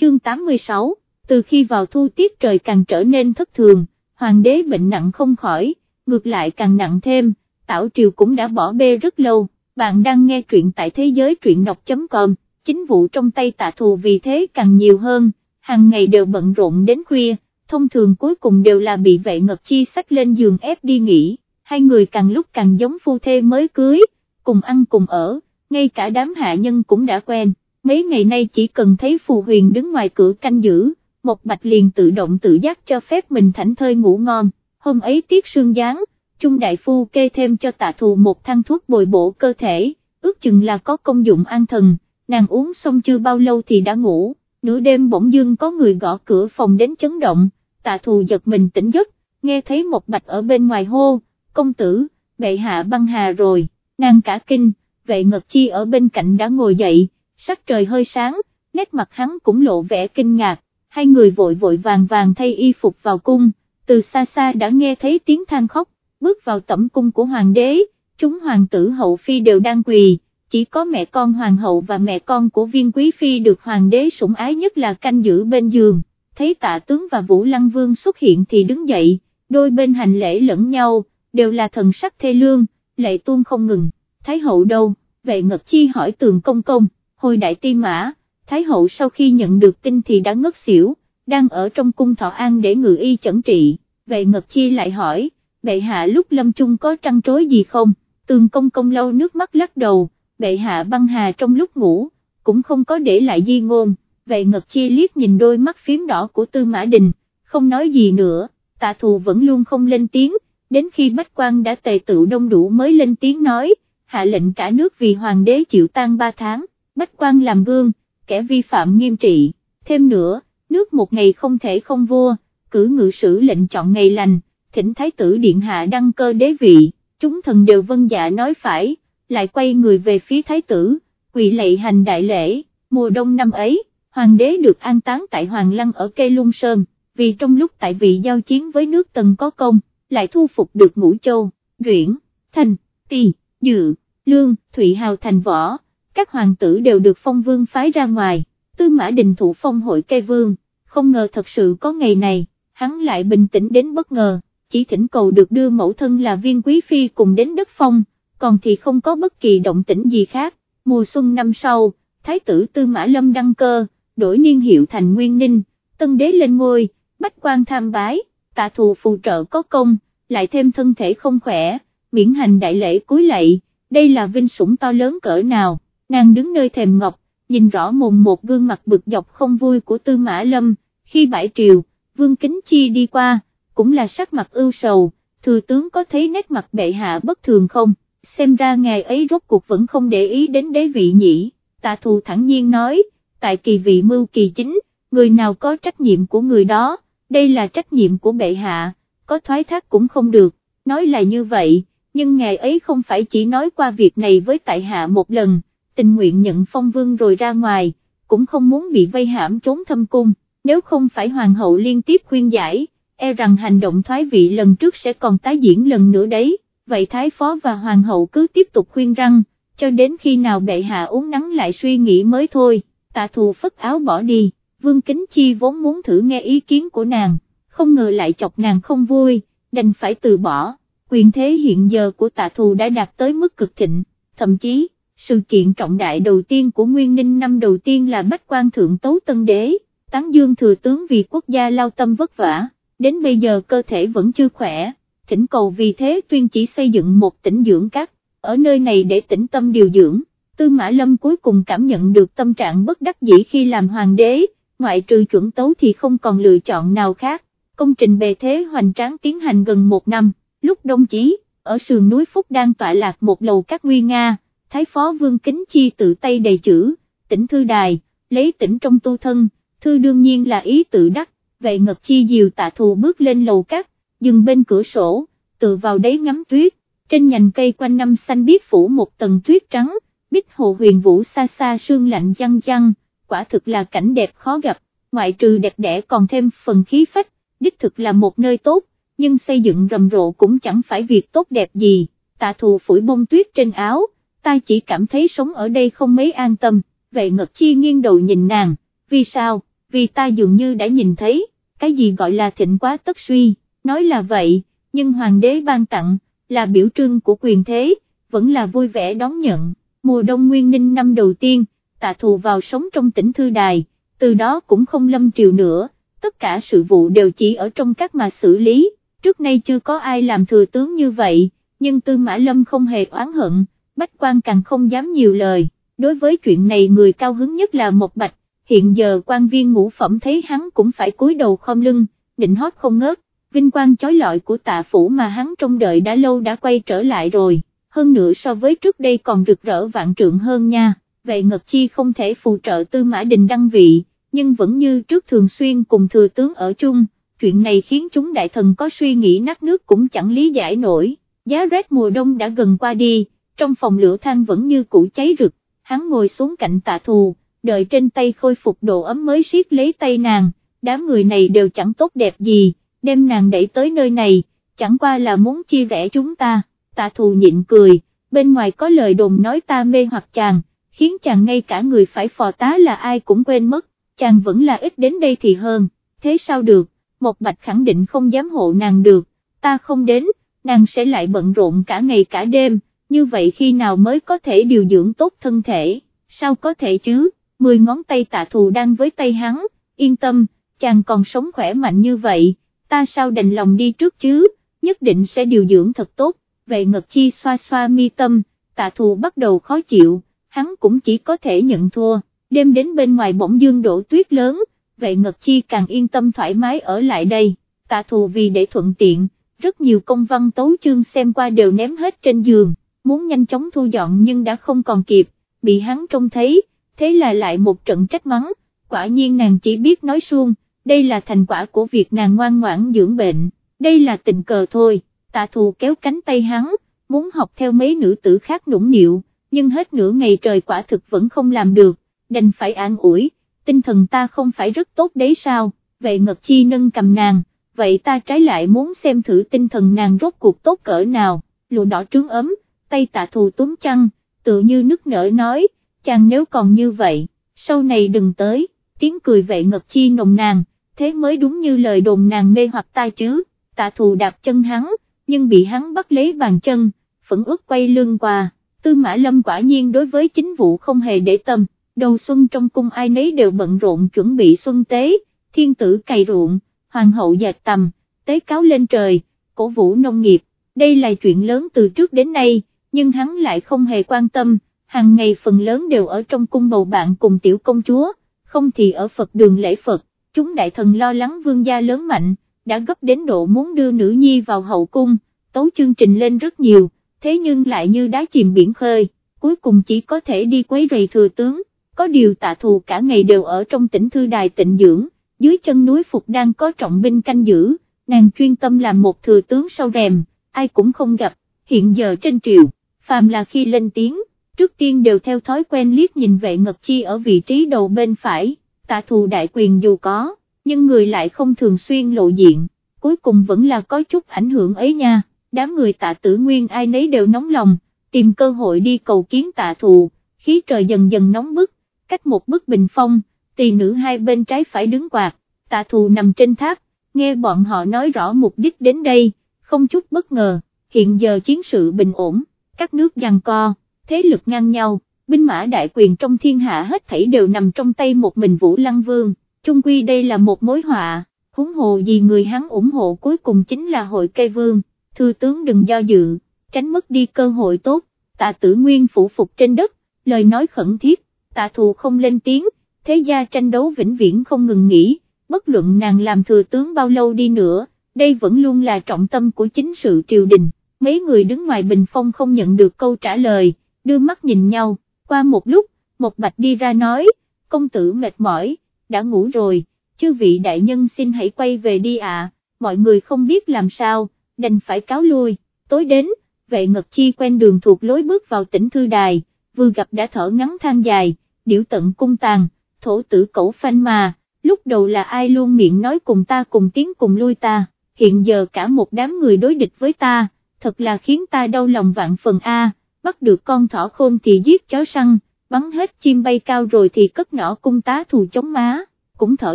chương 86, từ khi vào thu tiết trời càng trở nên thất thường, hoàng đế bệnh nặng không khỏi, ngược lại càng nặng thêm, tảo triều cũng đã bỏ bê rất lâu, bạn đang nghe truyện tại thế giới truyện đọc.com, chính vụ trong tay tạ thù vì thế càng nhiều hơn, hàng ngày đều bận rộn đến khuya, thông thường cuối cùng đều là bị vệ ngật chi sách lên giường ép đi nghỉ, hai người càng lúc càng giống phu thê mới cưới, cùng ăn cùng ở, ngay cả đám hạ nhân cũng đã quen, mấy ngày nay chỉ cần thấy phù huyền đứng ngoài cửa canh giữ, một bạch liền tự động tự giác cho phép mình thảnh thơi ngủ ngon, hôm ấy tiết sương giáng, Trung Đại Phu kê thêm cho tạ thù một thang thuốc bồi bổ cơ thể, ước chừng là có công dụng an thần, nàng uống xong chưa bao lâu thì đã ngủ, nửa đêm bỗng dưng có người gõ cửa phòng đến chấn động, tạ thù giật mình tỉnh giấc, nghe thấy một bạch ở bên ngoài hô, công tử, bệ hạ băng hà rồi, nàng cả kinh, vệ ngật chi ở bên cạnh đã ngồi dậy, sắc trời hơi sáng, nét mặt hắn cũng lộ vẻ kinh ngạc, hai người vội vội vàng vàng thay y phục vào cung, từ xa xa đã nghe thấy tiếng than khóc, bước vào tẩm cung của hoàng đế, chúng hoàng tử hậu phi đều đang quỳ, chỉ có mẹ con hoàng hậu và mẹ con của viên quý phi được hoàng đế sủng ái nhất là canh giữ bên giường, thấy tạ tướng và vũ lăng vương xuất hiện thì đứng dậy, đôi bên hành lễ lẫn nhau, đều là thần sắc thê lương, lệ tuôn không ngừng, thái hậu đâu, vệ ngật chi hỏi tường công công, hồi đại ti mã, thái hậu sau khi nhận được tin thì đã ngất xỉu, đang ở trong cung thọ an để ngự y chẩn trị, vệ ngật chi lại hỏi, bệ hạ lúc lâm chung có trăn trối gì không, tường công công lâu nước mắt lắc đầu, bệ hạ băng hà trong lúc ngủ, cũng không có để lại di ngôn, vệ ngật chi liếc nhìn đôi mắt phím đỏ của tư mã đình, không nói gì nữa, tạ thù vẫn luôn không lên tiếng, đến khi bách quan đã tề tự đông đủ mới lên tiếng nói, hạ lệnh cả nước vì hoàng đế chịu tan ba tháng, bách quan làm gương, kẻ vi phạm nghiêm trị, thêm nữa, nước một ngày không thể không vua, cử ngự sử lệnh chọn ngày lành, thỉnh thái tử điện hạ đăng cơ đế vị, chúng thần đều vân dạ nói phải, lại quay người về phía thái tử, quỳ lệ hành đại lễ, mùa đông năm ấy, hoàng đế được an táng tại Hoàng Lăng ở Cây Lung Sơn, vì trong lúc tại vị giao chiến với nước Tần có công, lại thu phục được Ngũ Châu, Nguyễn, Thành, Tỳ, Dự, Lương, Thụy Hào thành võ, các hoàng tử đều được phong vương phái ra ngoài, tư mã đình thụ phong hội cây vương, không ngờ thật sự có ngày này, hắn lại bình tĩnh đến bất ngờ, chỉ thỉnh cầu được đưa mẫu thân là viên quý phi cùng đến đất phong, còn thì không có bất kỳ động tĩnh gì khác, mùa xuân năm sau, thái tử tư mã lâm đăng cơ, đổi niên hiệu thành nguyên ninh, tân đế lên ngôi, bách quan tham bái, tạ thù phù trợ có công, lại thêm thân thể không khỏe, miễn hành đại lễ cuối lạy, đây là vinh sủng to lớn cỡ nào, nàng đứng nơi thềm ngọc, nhìn rõ mồm một gương mặt bực dọc không vui của tư mã lâm, khi bãi triều, vương kính chi đi qua, cũng là sắc mặt ưu sầu, thừa tướng có thấy nét mặt bệ hạ bất thường không, xem ra ngày ấy rốt cuộc vẫn không để ý đến đế vị nhỉ, tạ thù thẳng nhiên nói, tại kỳ vị mưu kỳ chính, người nào có trách nhiệm của người đó, đây là trách nhiệm của bệ hạ, có thoái thác cũng không được, nói là như vậy, nhưng ngày ấy không phải chỉ nói qua việc này với tại hạ một lần, tình nguyện nhận phong vương rồi ra ngoài, cũng không muốn bị vây hãm trốn thâm cung, nếu không phải hoàng hậu liên tiếp khuyên giải, e rằng hành động thoái vị lần trước sẽ còn tái diễn lần nữa đấy, vậy thái phó và hoàng hậu cứ tiếp tục khuyên răng, cho đến khi nào bệ hạ uống nắng lại suy nghĩ mới thôi, tạ thù phất áo bỏ đi, vương kính chi vốn muốn thử nghe ý kiến của nàng, không ngờ lại chọc nàng không vui, đành phải từ bỏ, quyền thế hiện giờ của tạ thù đã đạt tới mức cực thịnh, thậm chí, sự kiện trọng đại đầu tiên của Nguyên Ninh năm đầu tiên là bách quan thượng tấu tân đế, tán dương thừa tướng vì quốc gia lao tâm vất vả, đến bây giờ cơ thể vẫn chưa khỏe, thỉnh cầu vì thế tuyên chỉ xây dựng một tỉnh dưỡng các, ở nơi này để tĩnh tâm điều dưỡng, Tư Mã Lâm cuối cùng cảm nhận được tâm trạng bất đắc dĩ khi làm hoàng đế, ngoại trừ chuẩn tấu thì không còn lựa chọn nào khác, công trình bề thế hoành tráng tiến hành gần một năm, lúc đông chí, ở sườn núi Phúc đang tọa lạc một lầu các nguy nga, Thái Phó Vương Kính Chi tự tay đầy chữ, tỉnh thư đài, lấy tỉnh trong tu thân, thư đương nhiên là ý tự đắc, vậy Ngật Chi diều tạ thù bước lên lầu cát dừng bên cửa sổ, tự vào đấy ngắm tuyết, trên nhành cây quanh năm xanh biết phủ một tầng tuyết trắng, bích hồ huyền vũ xa xa sương lạnh giăng giăng quả thực là cảnh đẹp khó gặp, ngoại trừ đẹp đẽ còn thêm phần khí phách, đích thực là một nơi tốt, nhưng xây dựng rầm rộ cũng chẳng phải việc tốt đẹp gì, tạ thù phủi bông tuyết trên áo, ta chỉ cảm thấy sống ở đây không mấy an tâm, vậy Ngật Chi nghiêng đầu nhìn nàng, vì sao, vì ta dường như đã nhìn thấy, cái gì gọi là thịnh quá tất suy, nói là vậy, nhưng hoàng đế ban tặng, là biểu trưng của quyền thế, vẫn là vui vẻ đón nhận, mùa đông nguyên ninh năm đầu tiên, tạ thù vào sống trong tỉnh Thư Đài, từ đó cũng không lâm triều nữa, tất cả sự vụ đều chỉ ở trong các mà xử lý, trước nay chưa có ai làm thừa tướng như vậy, nhưng Tư Mã Lâm không hề oán hận, Bách quan càng không dám nhiều lời, đối với chuyện này người cao hứng nhất là một bạch, hiện giờ quan viên ngũ phẩm thấy hắn cũng phải cúi đầu khom lưng, định hót không ngớt, vinh quang chói lọi của tạ phủ mà hắn trông đợi đã lâu đã quay trở lại rồi, hơn nữa so với trước đây còn rực rỡ vạn trượng hơn nha, vậy Ngật Chi không thể phù trợ Tư Mã Đình đăng vị, nhưng vẫn như trước thường xuyên cùng thừa tướng ở chung, chuyện này khiến chúng đại thần có suy nghĩ nát nước cũng chẳng lý giải nổi, giá rét mùa đông đã gần qua đi, trong phòng lửa than vẫn như cũ cháy rực, hắn ngồi xuống cạnh tạ thù, đợi trên tay khôi phục độ ấm mới siết lấy tay nàng, đám người này đều chẳng tốt đẹp gì, đem nàng đẩy tới nơi này, chẳng qua là muốn chia rẽ chúng ta, tạ thù nhịn cười, bên ngoài có lời đồn nói ta mê hoặc chàng, khiến chàng ngay cả người phải phò tá là ai cũng quên mất, chàng vẫn là ít đến đây thì hơn, thế sao được, một bạch khẳng định không dám hộ nàng được, ta không đến, nàng sẽ lại bận rộn cả ngày cả đêm, như vậy khi nào mới có thể điều dưỡng tốt thân thể, sao có thể chứ, mười ngón tay tạ thù đang với tay hắn, yên tâm, chàng còn sống khỏe mạnh như vậy, ta sao đành lòng đi trước chứ, nhất định sẽ điều dưỡng thật tốt, vệ Ngật Chi xoa xoa mi tâm, tạ thù bắt đầu khó chịu, hắn cũng chỉ có thể nhận thua, đêm đến bên ngoài bỗng dương đổ tuyết lớn, vệ Ngật Chi càng yên tâm thoải mái ở lại đây, tạ thù vì để thuận tiện, rất nhiều công văn tấu chương xem qua đều ném hết trên giường muốn nhanh chóng thu dọn nhưng đã không còn kịp, bị hắn trông thấy, thế là lại một trận trách mắng, quả nhiên nàng chỉ biết nói suông, đây là thành quả của việc nàng ngoan ngoãn dưỡng bệnh, đây là tình cờ thôi, tạ thù kéo cánh tay hắn, muốn học theo mấy nữ tử khác nũng nịu, nhưng hết nửa ngày trời quả thực vẫn không làm được, đành phải an ủi, tinh thần ta không phải rất tốt đấy sao, vậy Ngật Chi nâng cầm nàng, vậy ta trái lại muốn xem thử tinh thần nàng rốt cuộc tốt cỡ nào, lụa đỏ trướng ấm, tay tạ thù túm chăng, tự như nức nở nói, chàng nếu còn như vậy, sau này đừng tới, tiếng cười vệ ngật chi nồng nàng, thế mới đúng như lời đồn nàng mê hoặc ta chứ, tạ thù đạp chân hắn, nhưng bị hắn bắt lấy bàn chân, phẫn ước quay lưng qua, tư mã lâm quả nhiên đối với chính vụ không hề để tâm, đầu xuân trong cung ai nấy đều bận rộn chuẩn bị xuân tế, thiên tử cày ruộng, hoàng hậu dệt tầm, tế cáo lên trời, cổ vũ nông nghiệp, đây là chuyện lớn từ trước đến nay nhưng hắn lại không hề quan tâm, hàng ngày phần lớn đều ở trong cung bầu bạn cùng tiểu công chúa, không thì ở Phật đường lễ Phật, chúng đại thần lo lắng vương gia lớn mạnh, đã gấp đến độ muốn đưa nữ nhi vào hậu cung, tấu chương trình lên rất nhiều, thế nhưng lại như đá chìm biển khơi, cuối cùng chỉ có thể đi quấy rầy thừa tướng, có điều tạ thù cả ngày đều ở trong tỉnh thư đài tịnh dưỡng, dưới chân núi Phục đang có trọng binh canh giữ, nàng chuyên tâm làm một thừa tướng sau rèm, ai cũng không gặp, hiện giờ trên triều phàm là khi lên tiếng, trước tiên đều theo thói quen liếc nhìn vệ ngật chi ở vị trí đầu bên phải, tạ thù đại quyền dù có, nhưng người lại không thường xuyên lộ diện, cuối cùng vẫn là có chút ảnh hưởng ấy nha, đám người tạ tử nguyên ai nấy đều nóng lòng, tìm cơ hội đi cầu kiến tạ thù, khí trời dần dần nóng bức, cách một bức bình phong, tỳ nữ hai bên trái phải đứng quạt, tạ thù nằm trên tháp, nghe bọn họ nói rõ mục đích đến đây, không chút bất ngờ, hiện giờ chiến sự bình ổn các nước giằng co, thế lực ngang nhau, binh mã đại quyền trong thiên hạ hết thảy đều nằm trong tay một mình Vũ Lăng Vương, chung quy đây là một mối họa, huống hồ gì người hắn ủng hộ cuối cùng chính là hội cây vương, thư tướng đừng do dự, tránh mất đi cơ hội tốt, tạ tử nguyên phủ phục trên đất, lời nói khẩn thiết, tạ thù không lên tiếng, thế gia tranh đấu vĩnh viễn không ngừng nghỉ, bất luận nàng làm thừa tướng bao lâu đi nữa, đây vẫn luôn là trọng tâm của chính sự triều đình mấy người đứng ngoài bình phong không nhận được câu trả lời, đưa mắt nhìn nhau, qua một lúc, một bạch đi ra nói, công tử mệt mỏi, đã ngủ rồi, chư vị đại nhân xin hãy quay về đi ạ, mọi người không biết làm sao, đành phải cáo lui, tối đến, vệ ngật chi quen đường thuộc lối bước vào tỉnh thư đài, vừa gặp đã thở ngắn than dài, điểu tận cung tàn, thổ tử cẩu phanh mà, lúc đầu là ai luôn miệng nói cùng ta cùng tiếng cùng lui ta, hiện giờ cả một đám người đối địch với ta thật là khiến ta đau lòng vạn phần A, bắt được con thỏ khôn thì giết chó săn, bắn hết chim bay cao rồi thì cất nỏ cung tá thù chống má, cũng thở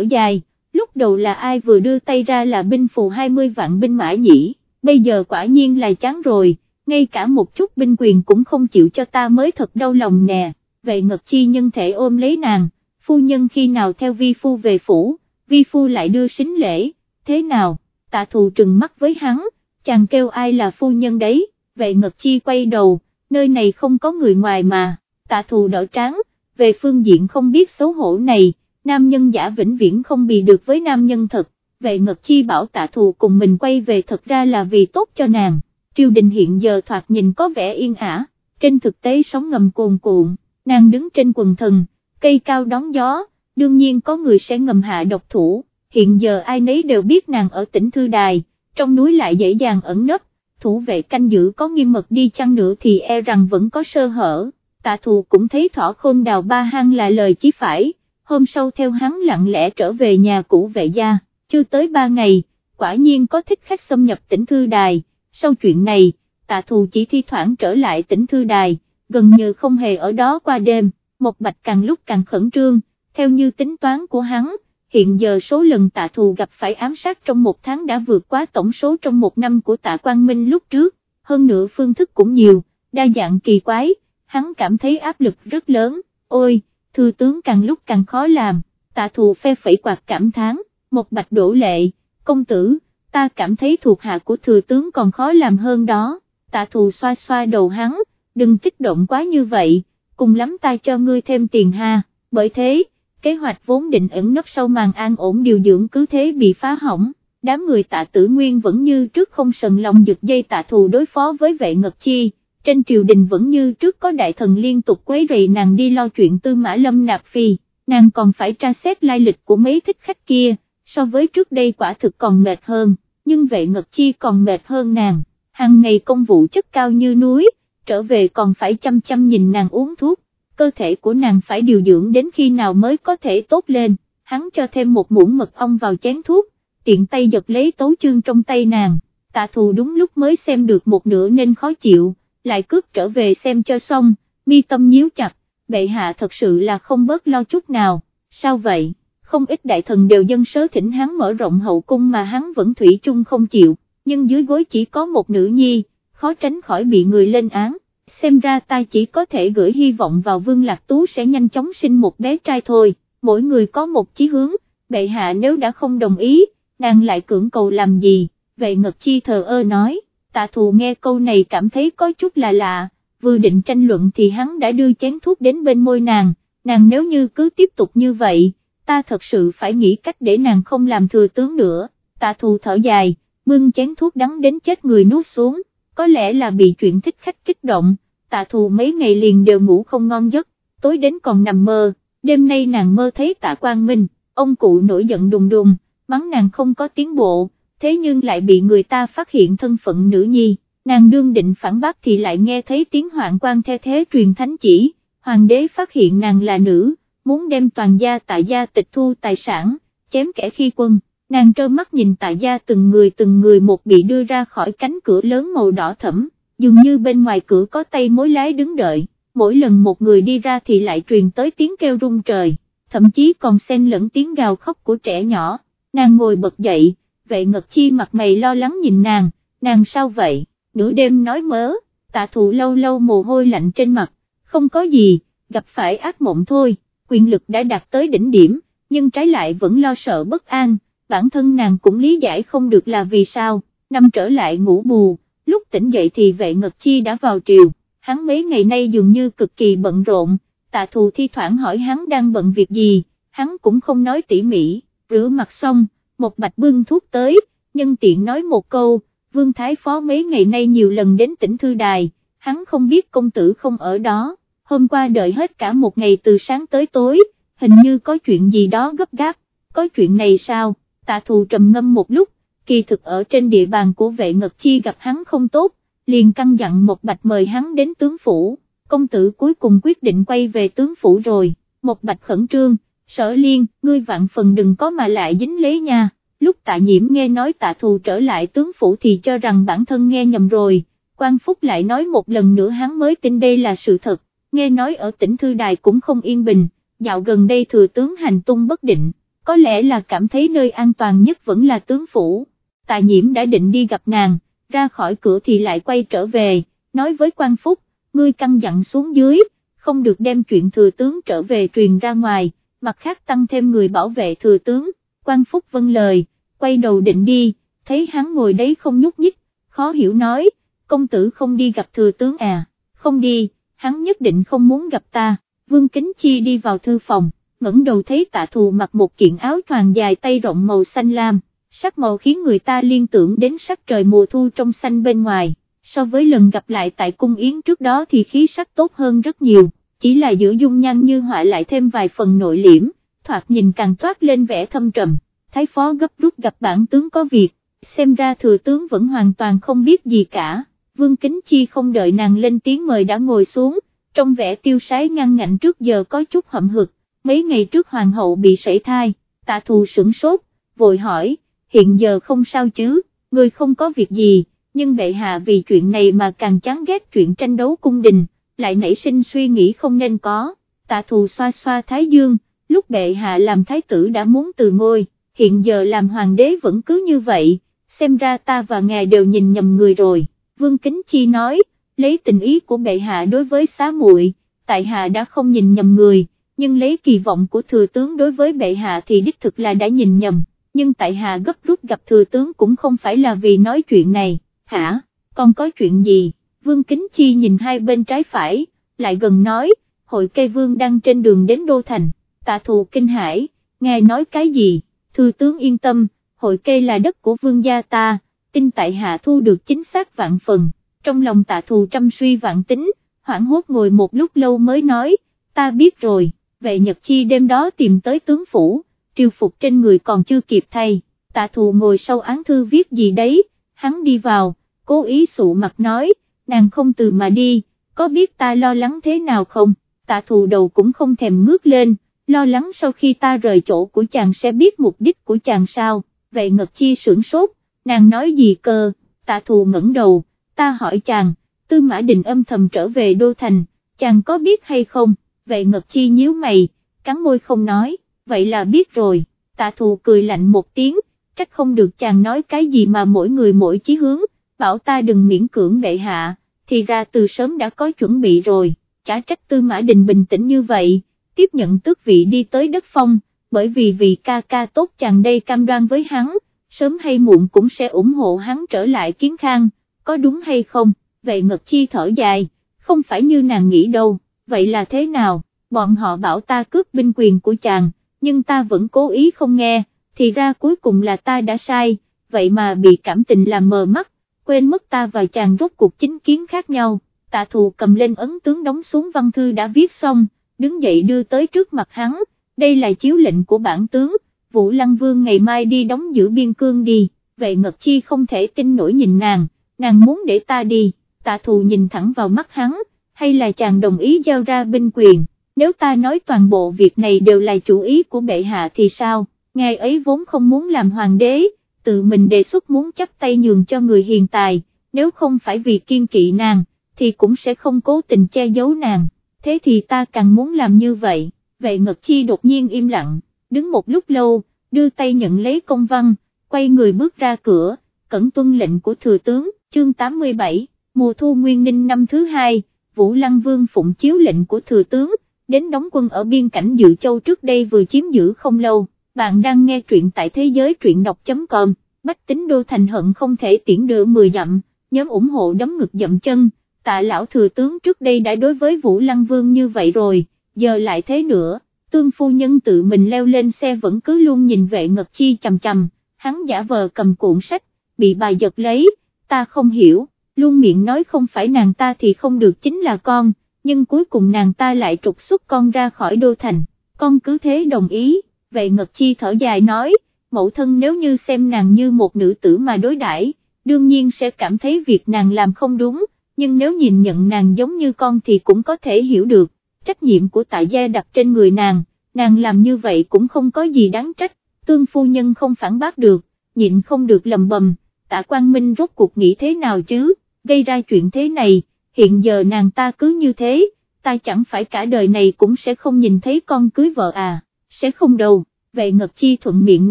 dài, lúc đầu là ai vừa đưa tay ra là binh phù 20 vạn binh mã nhỉ, bây giờ quả nhiên là chán rồi, ngay cả một chút binh quyền cũng không chịu cho ta mới thật đau lòng nè, vậy ngật chi nhân thể ôm lấy nàng, phu nhân khi nào theo vi phu về phủ, vi phu lại đưa xính lễ, thế nào, tạ thù trừng mắt với hắn, chàng kêu ai là phu nhân đấy, vệ ngật chi quay đầu, nơi này không có người ngoài mà, tạ thù đỡ tráng, về phương diện không biết xấu hổ này, nam nhân giả vĩnh viễn không bị được với nam nhân thật, vệ ngật chi bảo tạ thù cùng mình quay về thật ra là vì tốt cho nàng, triều đình hiện giờ thoạt nhìn có vẻ yên ả, trên thực tế sóng ngầm cuồn cuộn, nàng đứng trên quần thần, cây cao đón gió, đương nhiên có người sẽ ngầm hạ độc thủ, hiện giờ ai nấy đều biết nàng ở tỉnh Thư Đài, trong núi lại dễ dàng ẩn nấp, thủ vệ canh giữ có nghiêm mật đi chăng nữa thì e rằng vẫn có sơ hở, tạ thù cũng thấy thỏ khôn đào ba hang là lời chí phải, hôm sau theo hắn lặng lẽ trở về nhà cũ vệ gia, chưa tới ba ngày, quả nhiên có thích khách xâm nhập tỉnh Thư Đài, sau chuyện này, tạ thù chỉ thi thoảng trở lại tỉnh Thư Đài, gần như không hề ở đó qua đêm, một bạch càng lúc càng khẩn trương, theo như tính toán của hắn, hiện giờ số lần tạ thù gặp phải ám sát trong một tháng đã vượt quá tổng số trong một năm của tạ Quang Minh lúc trước, hơn nữa phương thức cũng nhiều, đa dạng kỳ quái, hắn cảm thấy áp lực rất lớn, ôi, thư tướng càng lúc càng khó làm, tạ thù phe phẩy quạt cảm thán, một bạch đổ lệ, công tử, ta cảm thấy thuộc hạ của thừa tướng còn khó làm hơn đó, tạ thù xoa xoa đầu hắn, đừng kích động quá như vậy, cùng lắm ta cho ngươi thêm tiền ha, bởi thế, kế hoạch vốn định ẩn nấp sau màn an ổn điều dưỡng cứ thế bị phá hỏng, đám người tạ tử nguyên vẫn như trước không sần lòng giật dây tạ thù đối phó với vệ ngật chi, trên triều đình vẫn như trước có đại thần liên tục quấy rầy nàng đi lo chuyện tư mã lâm nạp phi, nàng còn phải tra xét lai lịch của mấy thích khách kia, so với trước đây quả thực còn mệt hơn, nhưng vệ ngật chi còn mệt hơn nàng, hàng ngày công vụ chất cao như núi, trở về còn phải chăm chăm nhìn nàng uống thuốc, cơ thể của nàng phải điều dưỡng đến khi nào mới có thể tốt lên, hắn cho thêm một muỗng mật ong vào chén thuốc, tiện tay giật lấy tấu chương trong tay nàng, tạ thù đúng lúc mới xem được một nửa nên khó chịu, lại cướp trở về xem cho xong, mi tâm nhíu chặt, bệ hạ thật sự là không bớt lo chút nào, sao vậy, không ít đại thần đều dân sớ thỉnh hắn mở rộng hậu cung mà hắn vẫn thủy chung không chịu, nhưng dưới gối chỉ có một nữ nhi, khó tránh khỏi bị người lên án xem ra ta chỉ có thể gửi hy vọng vào Vương Lạc Tú sẽ nhanh chóng sinh một bé trai thôi, mỗi người có một chí hướng, bệ hạ nếu đã không đồng ý, nàng lại cưỡng cầu làm gì, vậy Ngật Chi thờ ơ nói, tạ thù nghe câu này cảm thấy có chút là lạ, vừa định tranh luận thì hắn đã đưa chén thuốc đến bên môi nàng, nàng nếu như cứ tiếp tục như vậy, ta thật sự phải nghĩ cách để nàng không làm thừa tướng nữa, tạ thù thở dài, bưng chén thuốc đắng đến chết người nuốt xuống, có lẽ là bị chuyện thích khách kích động, tạ thù mấy ngày liền đều ngủ không ngon giấc, tối đến còn nằm mơ, đêm nay nàng mơ thấy tạ quang minh, ông cụ nổi giận đùng đùng, mắng nàng không có tiến bộ, thế nhưng lại bị người ta phát hiện thân phận nữ nhi, nàng đương định phản bác thì lại nghe thấy tiếng hoạn quan theo thế truyền thánh chỉ, hoàng đế phát hiện nàng là nữ, muốn đem toàn gia tạ gia tịch thu tài sản, chém kẻ khi quân, nàng trơ mắt nhìn tạ gia từng người từng người một bị đưa ra khỏi cánh cửa lớn màu đỏ thẫm dường như bên ngoài cửa có tay mối lái đứng đợi, mỗi lần một người đi ra thì lại truyền tới tiếng kêu rung trời, thậm chí còn xen lẫn tiếng gào khóc của trẻ nhỏ, nàng ngồi bật dậy, vệ ngật chi mặt mày lo lắng nhìn nàng, nàng sao vậy, nửa đêm nói mớ, tạ thụ lâu lâu mồ hôi lạnh trên mặt, không có gì, gặp phải ác mộng thôi, quyền lực đã đạt tới đỉnh điểm, nhưng trái lại vẫn lo sợ bất an, bản thân nàng cũng lý giải không được là vì sao, năm trở lại ngủ bù lúc tỉnh dậy thì vệ ngật chi đã vào triều, hắn mấy ngày nay dường như cực kỳ bận rộn, tạ thù thi thoảng hỏi hắn đang bận việc gì, hắn cũng không nói tỉ mỉ, rửa mặt xong, một bạch bưng thuốc tới, nhân tiện nói một câu, vương thái phó mấy ngày nay nhiều lần đến tỉnh Thư Đài, hắn không biết công tử không ở đó, hôm qua đợi hết cả một ngày từ sáng tới tối, hình như có chuyện gì đó gấp gáp, có chuyện này sao, tạ thù trầm ngâm một lúc, kỳ thực ở trên địa bàn của vệ ngật chi gặp hắn không tốt, liền căng dặn một bạch mời hắn đến tướng phủ, công tử cuối cùng quyết định quay về tướng phủ rồi, một bạch khẩn trương, sở liên, ngươi vạn phần đừng có mà lại dính lấy nha, lúc tạ nhiễm nghe nói tạ thù trở lại tướng phủ thì cho rằng bản thân nghe nhầm rồi, quan phúc lại nói một lần nữa hắn mới tin đây là sự thật, nghe nói ở tỉnh Thư Đài cũng không yên bình, dạo gần đây thừa tướng hành tung bất định có lẽ là cảm thấy nơi an toàn nhất vẫn là tướng phủ. Tạ nhiễm đã định đi gặp nàng, ra khỏi cửa thì lại quay trở về, nói với quan Phúc, ngươi căng dặn xuống dưới, không được đem chuyện thừa tướng trở về truyền ra ngoài, mặt khác tăng thêm người bảo vệ thừa tướng, quan Phúc vâng lời, quay đầu định đi, thấy hắn ngồi đấy không nhúc nhích, khó hiểu nói, công tử không đi gặp thừa tướng à, không đi, hắn nhất định không muốn gặp ta, Vương Kính Chi đi vào thư phòng, ngẩng đầu thấy tạ thù mặc một kiện áo choàng dài tay rộng màu xanh lam, sắc màu khiến người ta liên tưởng đến sắc trời mùa thu trong xanh bên ngoài, so với lần gặp lại tại cung yến trước đó thì khí sắc tốt hơn rất nhiều, chỉ là giữa dung nhan như họa lại thêm vài phần nội liễm, thoạt nhìn càng toát lên vẻ thâm trầm, thái phó gấp rút gặp bản tướng có việc, xem ra thừa tướng vẫn hoàn toàn không biết gì cả, vương kính chi không đợi nàng lên tiếng mời đã ngồi xuống, trong vẻ tiêu sái ngăn ngạnh trước giờ có chút hậm hực, mấy ngày trước hoàng hậu bị sảy thai, tạ thù sửng sốt, vội hỏi, hiện giờ không sao chứ, người không có việc gì, nhưng bệ hạ vì chuyện này mà càng chán ghét chuyện tranh đấu cung đình, lại nảy sinh suy nghĩ không nên có, tạ thù xoa xoa thái dương, lúc bệ hạ làm thái tử đã muốn từ ngôi, hiện giờ làm hoàng đế vẫn cứ như vậy, xem ra ta và ngài đều nhìn nhầm người rồi, vương kính chi nói, lấy tình ý của bệ hạ đối với xá muội, tại hạ đã không nhìn nhầm người, nhưng lấy kỳ vọng của thừa tướng đối với bệ hạ thì đích thực là đã nhìn nhầm, nhưng tại hạ gấp rút gặp thừa tướng cũng không phải là vì nói chuyện này, hả, còn có chuyện gì, vương kính chi nhìn hai bên trái phải, lại gần nói, hội cây vương đang trên đường đến Đô Thành, tạ thù kinh hải, ngài nói cái gì, thừa tướng yên tâm, hội cây là đất của vương gia ta, tin tại hạ thu được chính xác vạn phần. Trong lòng tạ thù trăm suy vạn tính, hoảng hốt ngồi một lúc lâu mới nói, ta biết rồi, vệ nhật chi đêm đó tìm tới tướng phủ, triều phục trên người còn chưa kịp thay, tạ thù ngồi sau án thư viết gì đấy, hắn đi vào, cố ý sụ mặt nói, nàng không từ mà đi, có biết ta lo lắng thế nào không, tạ thù đầu cũng không thèm ngước lên, lo lắng sau khi ta rời chỗ của chàng sẽ biết mục đích của chàng sao, vệ ngật chi sửng sốt, nàng nói gì cơ, tạ thù ngẩng đầu, ta hỏi chàng, tư mã đình âm thầm trở về đô thành, chàng có biết hay không, vậy ngật chi nhíu mày, cắn môi không nói, vậy là biết rồi, tạ thù cười lạnh một tiếng, trách không được chàng nói cái gì mà mỗi người mỗi chí hướng, bảo ta đừng miễn cưỡng bệ hạ, thì ra từ sớm đã có chuẩn bị rồi, chả trách tư mã đình bình tĩnh như vậy, tiếp nhận tước vị đi tới đất phong, bởi vì vị ca ca tốt chàng đây cam đoan với hắn, sớm hay muộn cũng sẽ ủng hộ hắn trở lại kiến khang có đúng hay không, vậy Ngật Chi thở dài, không phải như nàng nghĩ đâu, vậy là thế nào, bọn họ bảo ta cướp binh quyền của chàng, nhưng ta vẫn cố ý không nghe, thì ra cuối cùng là ta đã sai, vậy mà bị cảm tình làm mờ mắt, quên mất ta và chàng rốt cuộc chính kiến khác nhau, tạ thù cầm lên ấn tướng đóng xuống văn thư đã viết xong, đứng dậy đưa tới trước mặt hắn, đây là chiếu lệnh của bản tướng, Vũ Lăng Vương ngày mai đi đóng giữ biên cương đi, vậy Ngật Chi không thể tin nổi nhìn nàng, nàng muốn để ta đi, tạ thù nhìn thẳng vào mắt hắn, hay là chàng đồng ý giao ra binh quyền, nếu ta nói toàn bộ việc này đều là chủ ý của bệ hạ thì sao, ngài ấy vốn không muốn làm hoàng đế, tự mình đề xuất muốn chấp tay nhường cho người hiền tài, nếu không phải vì kiên kỵ nàng, thì cũng sẽ không cố tình che giấu nàng, thế thì ta càng muốn làm như vậy, vệ ngật chi đột nhiên im lặng, đứng một lúc lâu, đưa tay nhận lấy công văn, quay người bước ra cửa, cẩn tuân lệnh của thừa tướng, chương 87, mùa thu nguyên ninh năm thứ hai, Vũ Lăng Vương phụng chiếu lệnh của thừa tướng, đến đóng quân ở biên cảnh Dự Châu trước đây vừa chiếm giữ không lâu, bạn đang nghe truyện tại thế giới truyện đọc.com, bách tính đô thành hận không thể tiễn đưa 10 dặm, nhóm ủng hộ đấm ngực dậm chân, tạ lão thừa tướng trước đây đã đối với Vũ Lăng Vương như vậy rồi, giờ lại thế nữa, tương phu nhân tự mình leo lên xe vẫn cứ luôn nhìn vệ ngật chi chầm chầm, hắn giả vờ cầm cuộn sách, bị bà giật lấy, ta không hiểu, luôn miệng nói không phải nàng ta thì không được chính là con, nhưng cuối cùng nàng ta lại trục xuất con ra khỏi đô thành, con cứ thế đồng ý, vậy Ngật Chi thở dài nói, mẫu thân nếu như xem nàng như một nữ tử mà đối đãi, đương nhiên sẽ cảm thấy việc nàng làm không đúng, nhưng nếu nhìn nhận nàng giống như con thì cũng có thể hiểu được, trách nhiệm của tại gia đặt trên người nàng, nàng làm như vậy cũng không có gì đáng trách, tương phu nhân không phản bác được, nhịn không được lầm bầm, tạ Quang Minh rốt cuộc nghĩ thế nào chứ, gây ra chuyện thế này, hiện giờ nàng ta cứ như thế, ta chẳng phải cả đời này cũng sẽ không nhìn thấy con cưới vợ à, sẽ không đâu, vệ ngật chi thuận miệng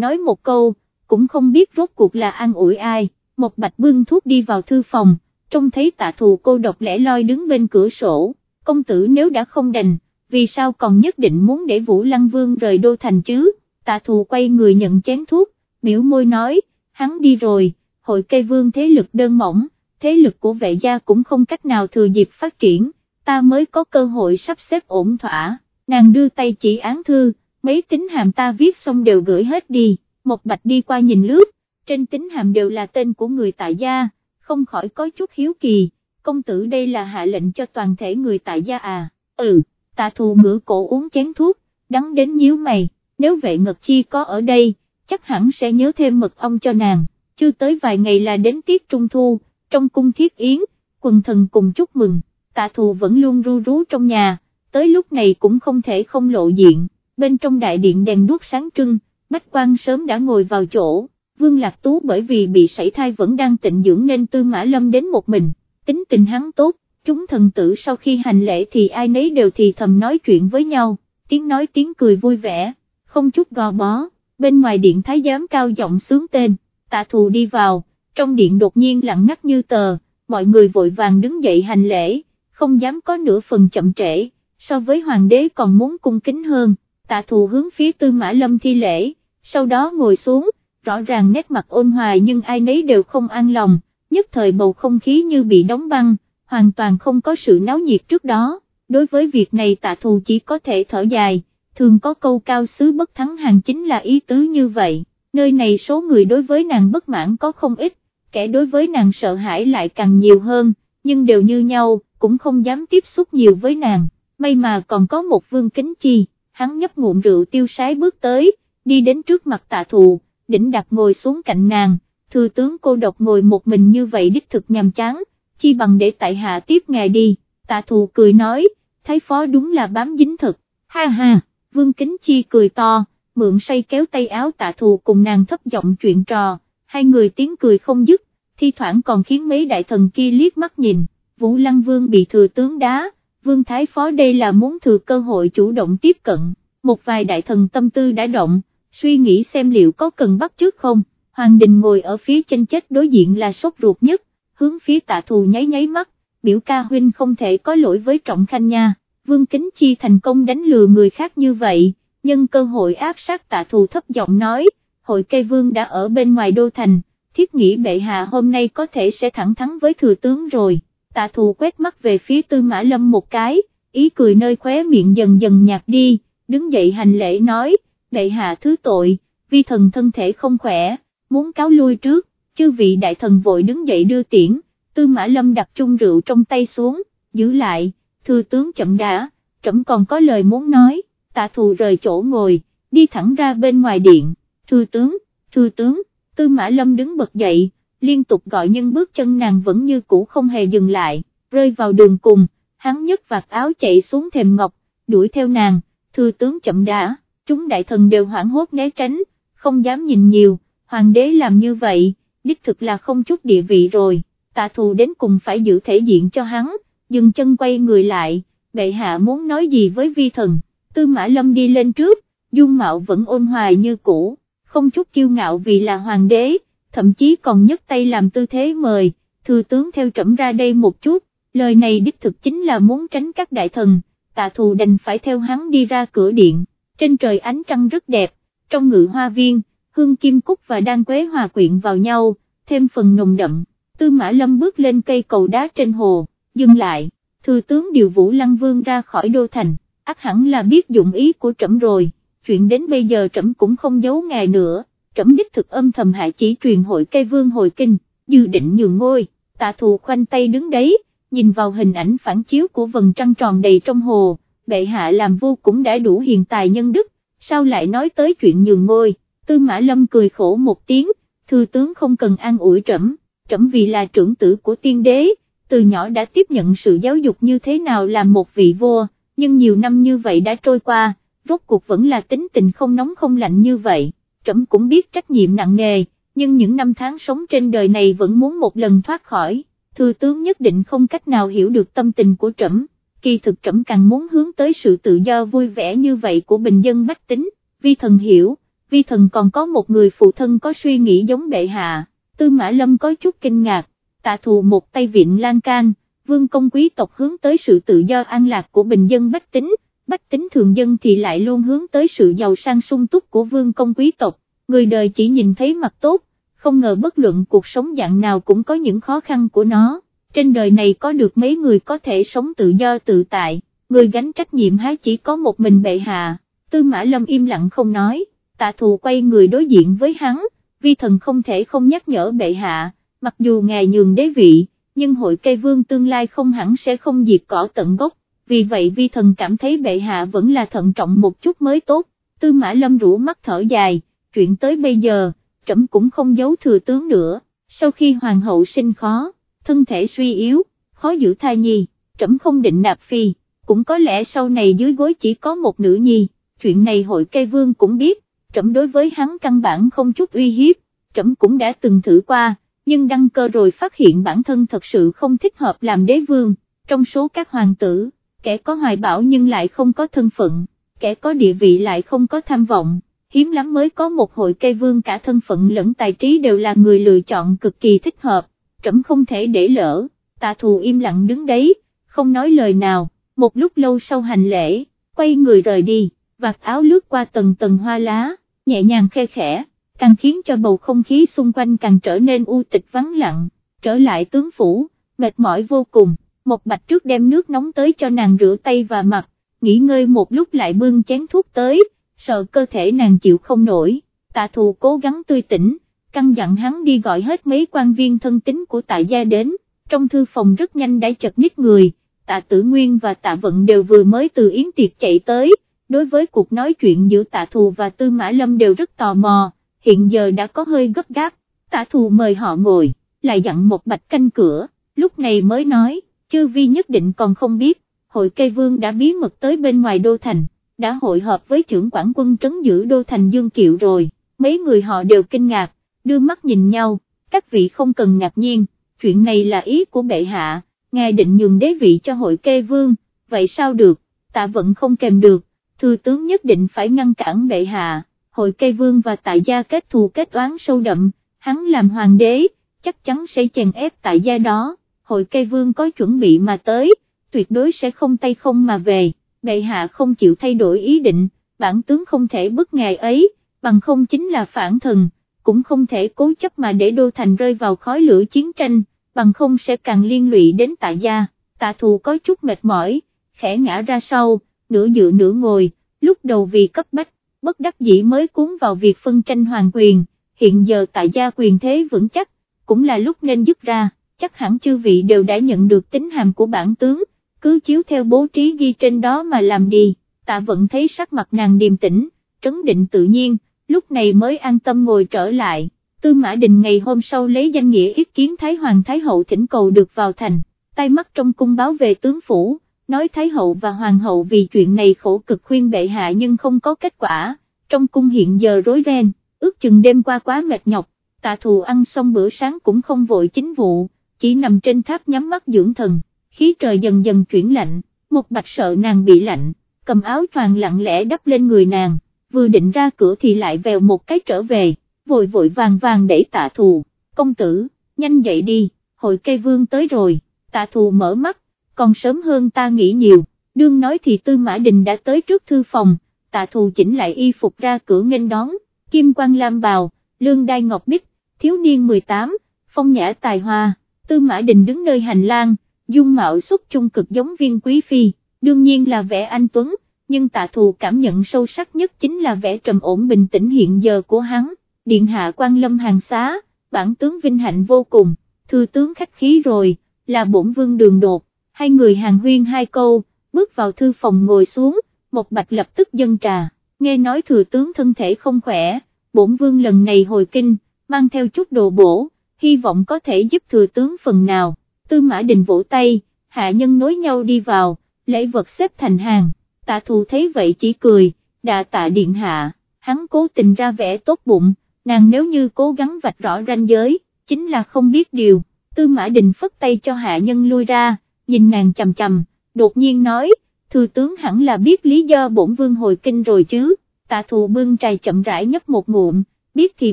nói một câu, cũng không biết rốt cuộc là an ủi ai, một bạch bưng thuốc đi vào thư phòng, trông thấy tạ thù cô độc lẻ loi đứng bên cửa sổ, công tử nếu đã không đành, vì sao còn nhất định muốn để Vũ Lăng Vương rời đô thành chứ, tạ thù quay người nhận chén thuốc, biểu môi nói, hắn đi rồi, hội cây vương thế lực đơn mỏng, thế lực của vệ gia cũng không cách nào thừa dịp phát triển, ta mới có cơ hội sắp xếp ổn thỏa, nàng đưa tay chỉ án thư, mấy tính hàm ta viết xong đều gửi hết đi, một bạch đi qua nhìn lướt, trên tính hàm đều là tên của người tại gia, không khỏi có chút hiếu kỳ, công tử đây là hạ lệnh cho toàn thể người tại gia à, ừ, tạ thù ngửa cổ uống chén thuốc, đắng đến nhíu mày, nếu vệ ngật chi có ở đây, chắc hẳn sẽ nhớ thêm mật ong cho nàng, chưa tới vài ngày là đến tiết trung thu, trong cung thiết yến, quần thần cùng chúc mừng, tạ thù vẫn luôn ru rú trong nhà, tới lúc này cũng không thể không lộ diện, bên trong đại điện đèn đuốc sáng trưng, bách quan sớm đã ngồi vào chỗ, vương lạc tú bởi vì bị sảy thai vẫn đang tịnh dưỡng nên tư mã lâm đến một mình, tính tình hắn tốt, chúng thần tử sau khi hành lễ thì ai nấy đều thì thầm nói chuyện với nhau, tiếng nói tiếng cười vui vẻ, không chút gò bó, bên ngoài điện thái giám cao giọng sướng tên, tạ thù đi vào, trong điện đột nhiên lặng ngắt như tờ, mọi người vội vàng đứng dậy hành lễ, không dám có nửa phần chậm trễ, so với hoàng đế còn muốn cung kính hơn, tạ thù hướng phía tư mã lâm thi lễ, sau đó ngồi xuống, rõ ràng nét mặt ôn hòa nhưng ai nấy đều không an lòng, nhất thời bầu không khí như bị đóng băng, hoàn toàn không có sự náo nhiệt trước đó, đối với việc này tạ thù chỉ có thể thở dài, thường có câu cao sứ bất thắng hàng chính là ý tứ như vậy, nơi này số người đối với nàng bất mãn có không ít, kẻ đối với nàng sợ hãi lại càng nhiều hơn, nhưng đều như nhau, cũng không dám tiếp xúc nhiều với nàng, may mà còn có một vương kính chi, hắn nhấp ngụm rượu tiêu sái bước tới, đi đến trước mặt tạ thù, đỉnh đặt ngồi xuống cạnh nàng, thư tướng cô độc ngồi một mình như vậy đích thực nhàm chán, chi bằng để tại hạ tiếp ngài đi, tạ thù cười nói, thái phó đúng là bám dính thật, ha ha, vương kính chi cười to, mượn say kéo tay áo tạ thù cùng nàng thấp giọng chuyện trò, hai người tiếng cười không dứt, thi thoảng còn khiến mấy đại thần kia liếc mắt nhìn, Vũ Lăng Vương bị thừa tướng đá, Vương Thái Phó đây là muốn thừa cơ hội chủ động tiếp cận, một vài đại thần tâm tư đã động, suy nghĩ xem liệu có cần bắt trước không, Hoàng Đình ngồi ở phía chân chết đối diện là sốt ruột nhất, hướng phía tạ thù nháy nháy mắt, biểu ca huynh không thể có lỗi với trọng khanh nha, Vương Kính Chi thành công đánh lừa người khác như vậy, nhân cơ hội áp sát tạ thù thấp giọng nói, hội cây vương đã ở bên ngoài đô thành, thiết nghĩ bệ hạ hôm nay có thể sẽ thẳng thắn với thừa tướng rồi, tạ thù quét mắt về phía tư mã lâm một cái, ý cười nơi khóe miệng dần dần nhạt đi, đứng dậy hành lễ nói, bệ hạ thứ tội, vi thần thân thể không khỏe, muốn cáo lui trước, chư vị đại thần vội đứng dậy đưa tiễn, tư mã lâm đặt chung rượu trong tay xuống, giữ lại, thư tướng chậm đã, trẫm còn có lời muốn nói, tạ thù rời chỗ ngồi, đi thẳng ra bên ngoài điện, thư tướng, thư tướng, tư mã lâm đứng bật dậy, liên tục gọi nhưng bước chân nàng vẫn như cũ không hề dừng lại, rơi vào đường cùng, hắn nhấc vạt áo chạy xuống thềm ngọc, đuổi theo nàng, thư tướng chậm đã, chúng đại thần đều hoảng hốt né tránh, không dám nhìn nhiều, hoàng đế làm như vậy, đích thực là không chút địa vị rồi, tạ thù đến cùng phải giữ thể diện cho hắn, dừng chân quay người lại, bệ hạ muốn nói gì với vi thần, tư mã lâm đi lên trước, dung mạo vẫn ôn hòa như cũ, không chút kiêu ngạo vì là hoàng đế, thậm chí còn nhấc tay làm tư thế mời, thư tướng theo trẫm ra đây một chút, lời này đích thực chính là muốn tránh các đại thần, tạ thù đành phải theo hắn đi ra cửa điện, trên trời ánh trăng rất đẹp, trong ngự hoa viên, hương kim cúc và đan quế hòa quyện vào nhau, thêm phần nồng đậm, tư mã lâm bước lên cây cầu đá trên hồ, dừng lại, thư tướng điều vũ lăng vương ra khỏi đô thành, ác hẳn là biết dụng ý của trẫm rồi, chuyện đến bây giờ trẫm cũng không giấu ngài nữa, trẫm đích thực âm thầm hại chỉ truyền hội cây vương hồi kinh, dự định nhường ngôi, tạ thù khoanh tay đứng đấy, nhìn vào hình ảnh phản chiếu của vầng trăng tròn đầy trong hồ, bệ hạ làm vua cũng đã đủ hiền tài nhân đức, sao lại nói tới chuyện nhường ngôi, tư mã lâm cười khổ một tiếng, thư tướng không cần an ủi trẫm, trẫm vì là trưởng tử của tiên đế, từ nhỏ đã tiếp nhận sự giáo dục như thế nào làm một vị vua, nhưng nhiều năm như vậy đã trôi qua, rốt cuộc vẫn là tính tình không nóng không lạnh như vậy, trẫm cũng biết trách nhiệm nặng nề, nhưng những năm tháng sống trên đời này vẫn muốn một lần thoát khỏi, thư tướng nhất định không cách nào hiểu được tâm tình của trẫm, kỳ thực trẫm càng muốn hướng tới sự tự do vui vẻ như vậy của bình dân bách tính, vi thần hiểu, vi thần còn có một người phụ thân có suy nghĩ giống bệ hạ, tư mã lâm có chút kinh ngạc, tạ thù một tay viện lan can, vương công quý tộc hướng tới sự tự do an lạc của bình dân bách tính, bách tính thường dân thì lại luôn hướng tới sự giàu sang sung túc của vương công quý tộc, người đời chỉ nhìn thấy mặt tốt, không ngờ bất luận cuộc sống dạng nào cũng có những khó khăn của nó, trên đời này có được mấy người có thể sống tự do tự tại, người gánh trách nhiệm há chỉ có một mình bệ hạ, tư mã lâm im lặng không nói, tạ thù quay người đối diện với hắn, vi thần không thể không nhắc nhở bệ hạ, mặc dù ngài nhường đế vị, nhưng hội cây vương tương lai không hẳn sẽ không diệt cỏ tận gốc, vì vậy vi thần cảm thấy bệ hạ vẫn là thận trọng một chút mới tốt, tư mã lâm rũ mắt thở dài, chuyện tới bây giờ, trẫm cũng không giấu thừa tướng nữa, sau khi hoàng hậu sinh khó, thân thể suy yếu, khó giữ thai nhi, trẫm không định nạp phi, cũng có lẽ sau này dưới gối chỉ có một nữ nhi, chuyện này hội cây vương cũng biết, trẫm đối với hắn căn bản không chút uy hiếp, trẫm cũng đã từng thử qua, nhưng đăng cơ rồi phát hiện bản thân thật sự không thích hợp làm đế vương, trong số các hoàng tử, kẻ có hoài bão nhưng lại không có thân phận, kẻ có địa vị lại không có tham vọng, hiếm lắm mới có một hội cây vương cả thân phận lẫn tài trí đều là người lựa chọn cực kỳ thích hợp, trẫm không thể để lỡ, tạ thù im lặng đứng đấy, không nói lời nào, một lúc lâu sau hành lễ, quay người rời đi, vạt áo lướt qua tầng tầng hoa lá, nhẹ nhàng khe khẽ, càng khiến cho bầu không khí xung quanh càng trở nên u tịch vắng lặng, trở lại tướng phủ, mệt mỏi vô cùng, một bạch trước đem nước nóng tới cho nàng rửa tay và mặt, nghỉ ngơi một lúc lại bưng chén thuốc tới, sợ cơ thể nàng chịu không nổi, tạ thù cố gắng tươi tỉnh, căn dặn hắn đi gọi hết mấy quan viên thân tín của tạ gia đến, trong thư phòng rất nhanh đã chật nít người, tạ tử nguyên và tạ vận đều vừa mới từ yến tiệc chạy tới, đối với cuộc nói chuyện giữa tạ thù và tư mã lâm đều rất tò mò, hiện giờ đã có hơi gấp gáp, tạ thù mời họ ngồi, lại dặn một bạch canh cửa, lúc này mới nói, chư vi nhất định còn không biết, hội cây vương đã bí mật tới bên ngoài đô thành, đã hội họp với trưởng quản quân trấn giữ đô thành Dương Kiệu rồi, mấy người họ đều kinh ngạc, đưa mắt nhìn nhau, các vị không cần ngạc nhiên, chuyện này là ý của bệ hạ, ngài định nhường đế vị cho hội kê vương, vậy sao được, tạ vẫn không kèm được, thư tướng nhất định phải ngăn cản bệ hạ, hội cây vương và tại gia kết thù kết oán sâu đậm, hắn làm hoàng đế, chắc chắn sẽ chèn ép tại gia đó, hội cây vương có chuẩn bị mà tới, tuyệt đối sẽ không tay không mà về, bệ hạ không chịu thay đổi ý định, bản tướng không thể bức ngài ấy, bằng không chính là phản thần, cũng không thể cố chấp mà để đô thành rơi vào khói lửa chiến tranh, bằng không sẽ càng liên lụy đến tạ gia, tạ thù có chút mệt mỏi, khẽ ngã ra sau, nửa dựa nửa ngồi, lúc đầu vì cấp bách, bất đắc dĩ mới cuốn vào việc phân tranh hoàng quyền, hiện giờ tại gia quyền thế vững chắc, cũng là lúc nên dứt ra, chắc hẳn chư vị đều đã nhận được tính hàm của bản tướng, cứ chiếu theo bố trí ghi trên đó mà làm đi, tạ vẫn thấy sắc mặt nàng điềm tĩnh, trấn định tự nhiên, lúc này mới an tâm ngồi trở lại. Tư Mã Đình ngày hôm sau lấy danh nghĩa ý kiến Thái Hoàng Thái Hậu thỉnh cầu được vào thành, tay mắt trong cung báo về tướng phủ, nói Thái Hậu và Hoàng Hậu vì chuyện này khổ cực khuyên bệ hạ nhưng không có kết quả, trong cung hiện giờ rối ren, ước chừng đêm qua quá mệt nhọc, tạ thù ăn xong bữa sáng cũng không vội chính vụ, chỉ nằm trên tháp nhắm mắt dưỡng thần, khí trời dần dần chuyển lạnh, một bạch sợ nàng bị lạnh, cầm áo choàng lặng lẽ đắp lên người nàng, vừa định ra cửa thì lại vèo một cái trở về, vội vội vàng vàng đẩy tạ thù, công tử, nhanh dậy đi, hội cây vương tới rồi, tạ thù mở mắt, còn sớm hơn ta nghĩ nhiều, đương nói thì tư mã đình đã tới trước thư phòng, tạ thù chỉnh lại y phục ra cửa nghênh đón, kim quan lam bào, lương đai ngọc bích, thiếu niên 18, phong nhã tài hoa, tư mã đình đứng nơi hành lang, dung mạo xuất chung cực giống viên quý phi, đương nhiên là vẻ anh Tuấn, nhưng tạ thù cảm nhận sâu sắc nhất chính là vẻ trầm ổn bình tĩnh hiện giờ của hắn, điện hạ quan lâm hàng xá, bản tướng vinh hạnh vô cùng, thư tướng khách khí rồi, là bổn vương đường đột, hai người hàng huyên hai câu, bước vào thư phòng ngồi xuống, một bạch lập tức dân trà, nghe nói thừa tướng thân thể không khỏe, bổn vương lần này hồi kinh, mang theo chút đồ bổ, hy vọng có thể giúp thừa tướng phần nào, tư mã đình vỗ tay, hạ nhân nối nhau đi vào, lễ vật xếp thành hàng, tạ thù thấy vậy chỉ cười, đà tạ điện hạ, hắn cố tình ra vẻ tốt bụng, nàng nếu như cố gắng vạch rõ ranh giới, chính là không biết điều, tư mã đình phất tay cho hạ nhân lui ra, nhìn nàng chầm chầm, đột nhiên nói, thừa tướng hẳn là biết lý do bổn vương hồi kinh rồi chứ, tạ thù bưng trài chậm rãi nhấp một ngụm, biết thì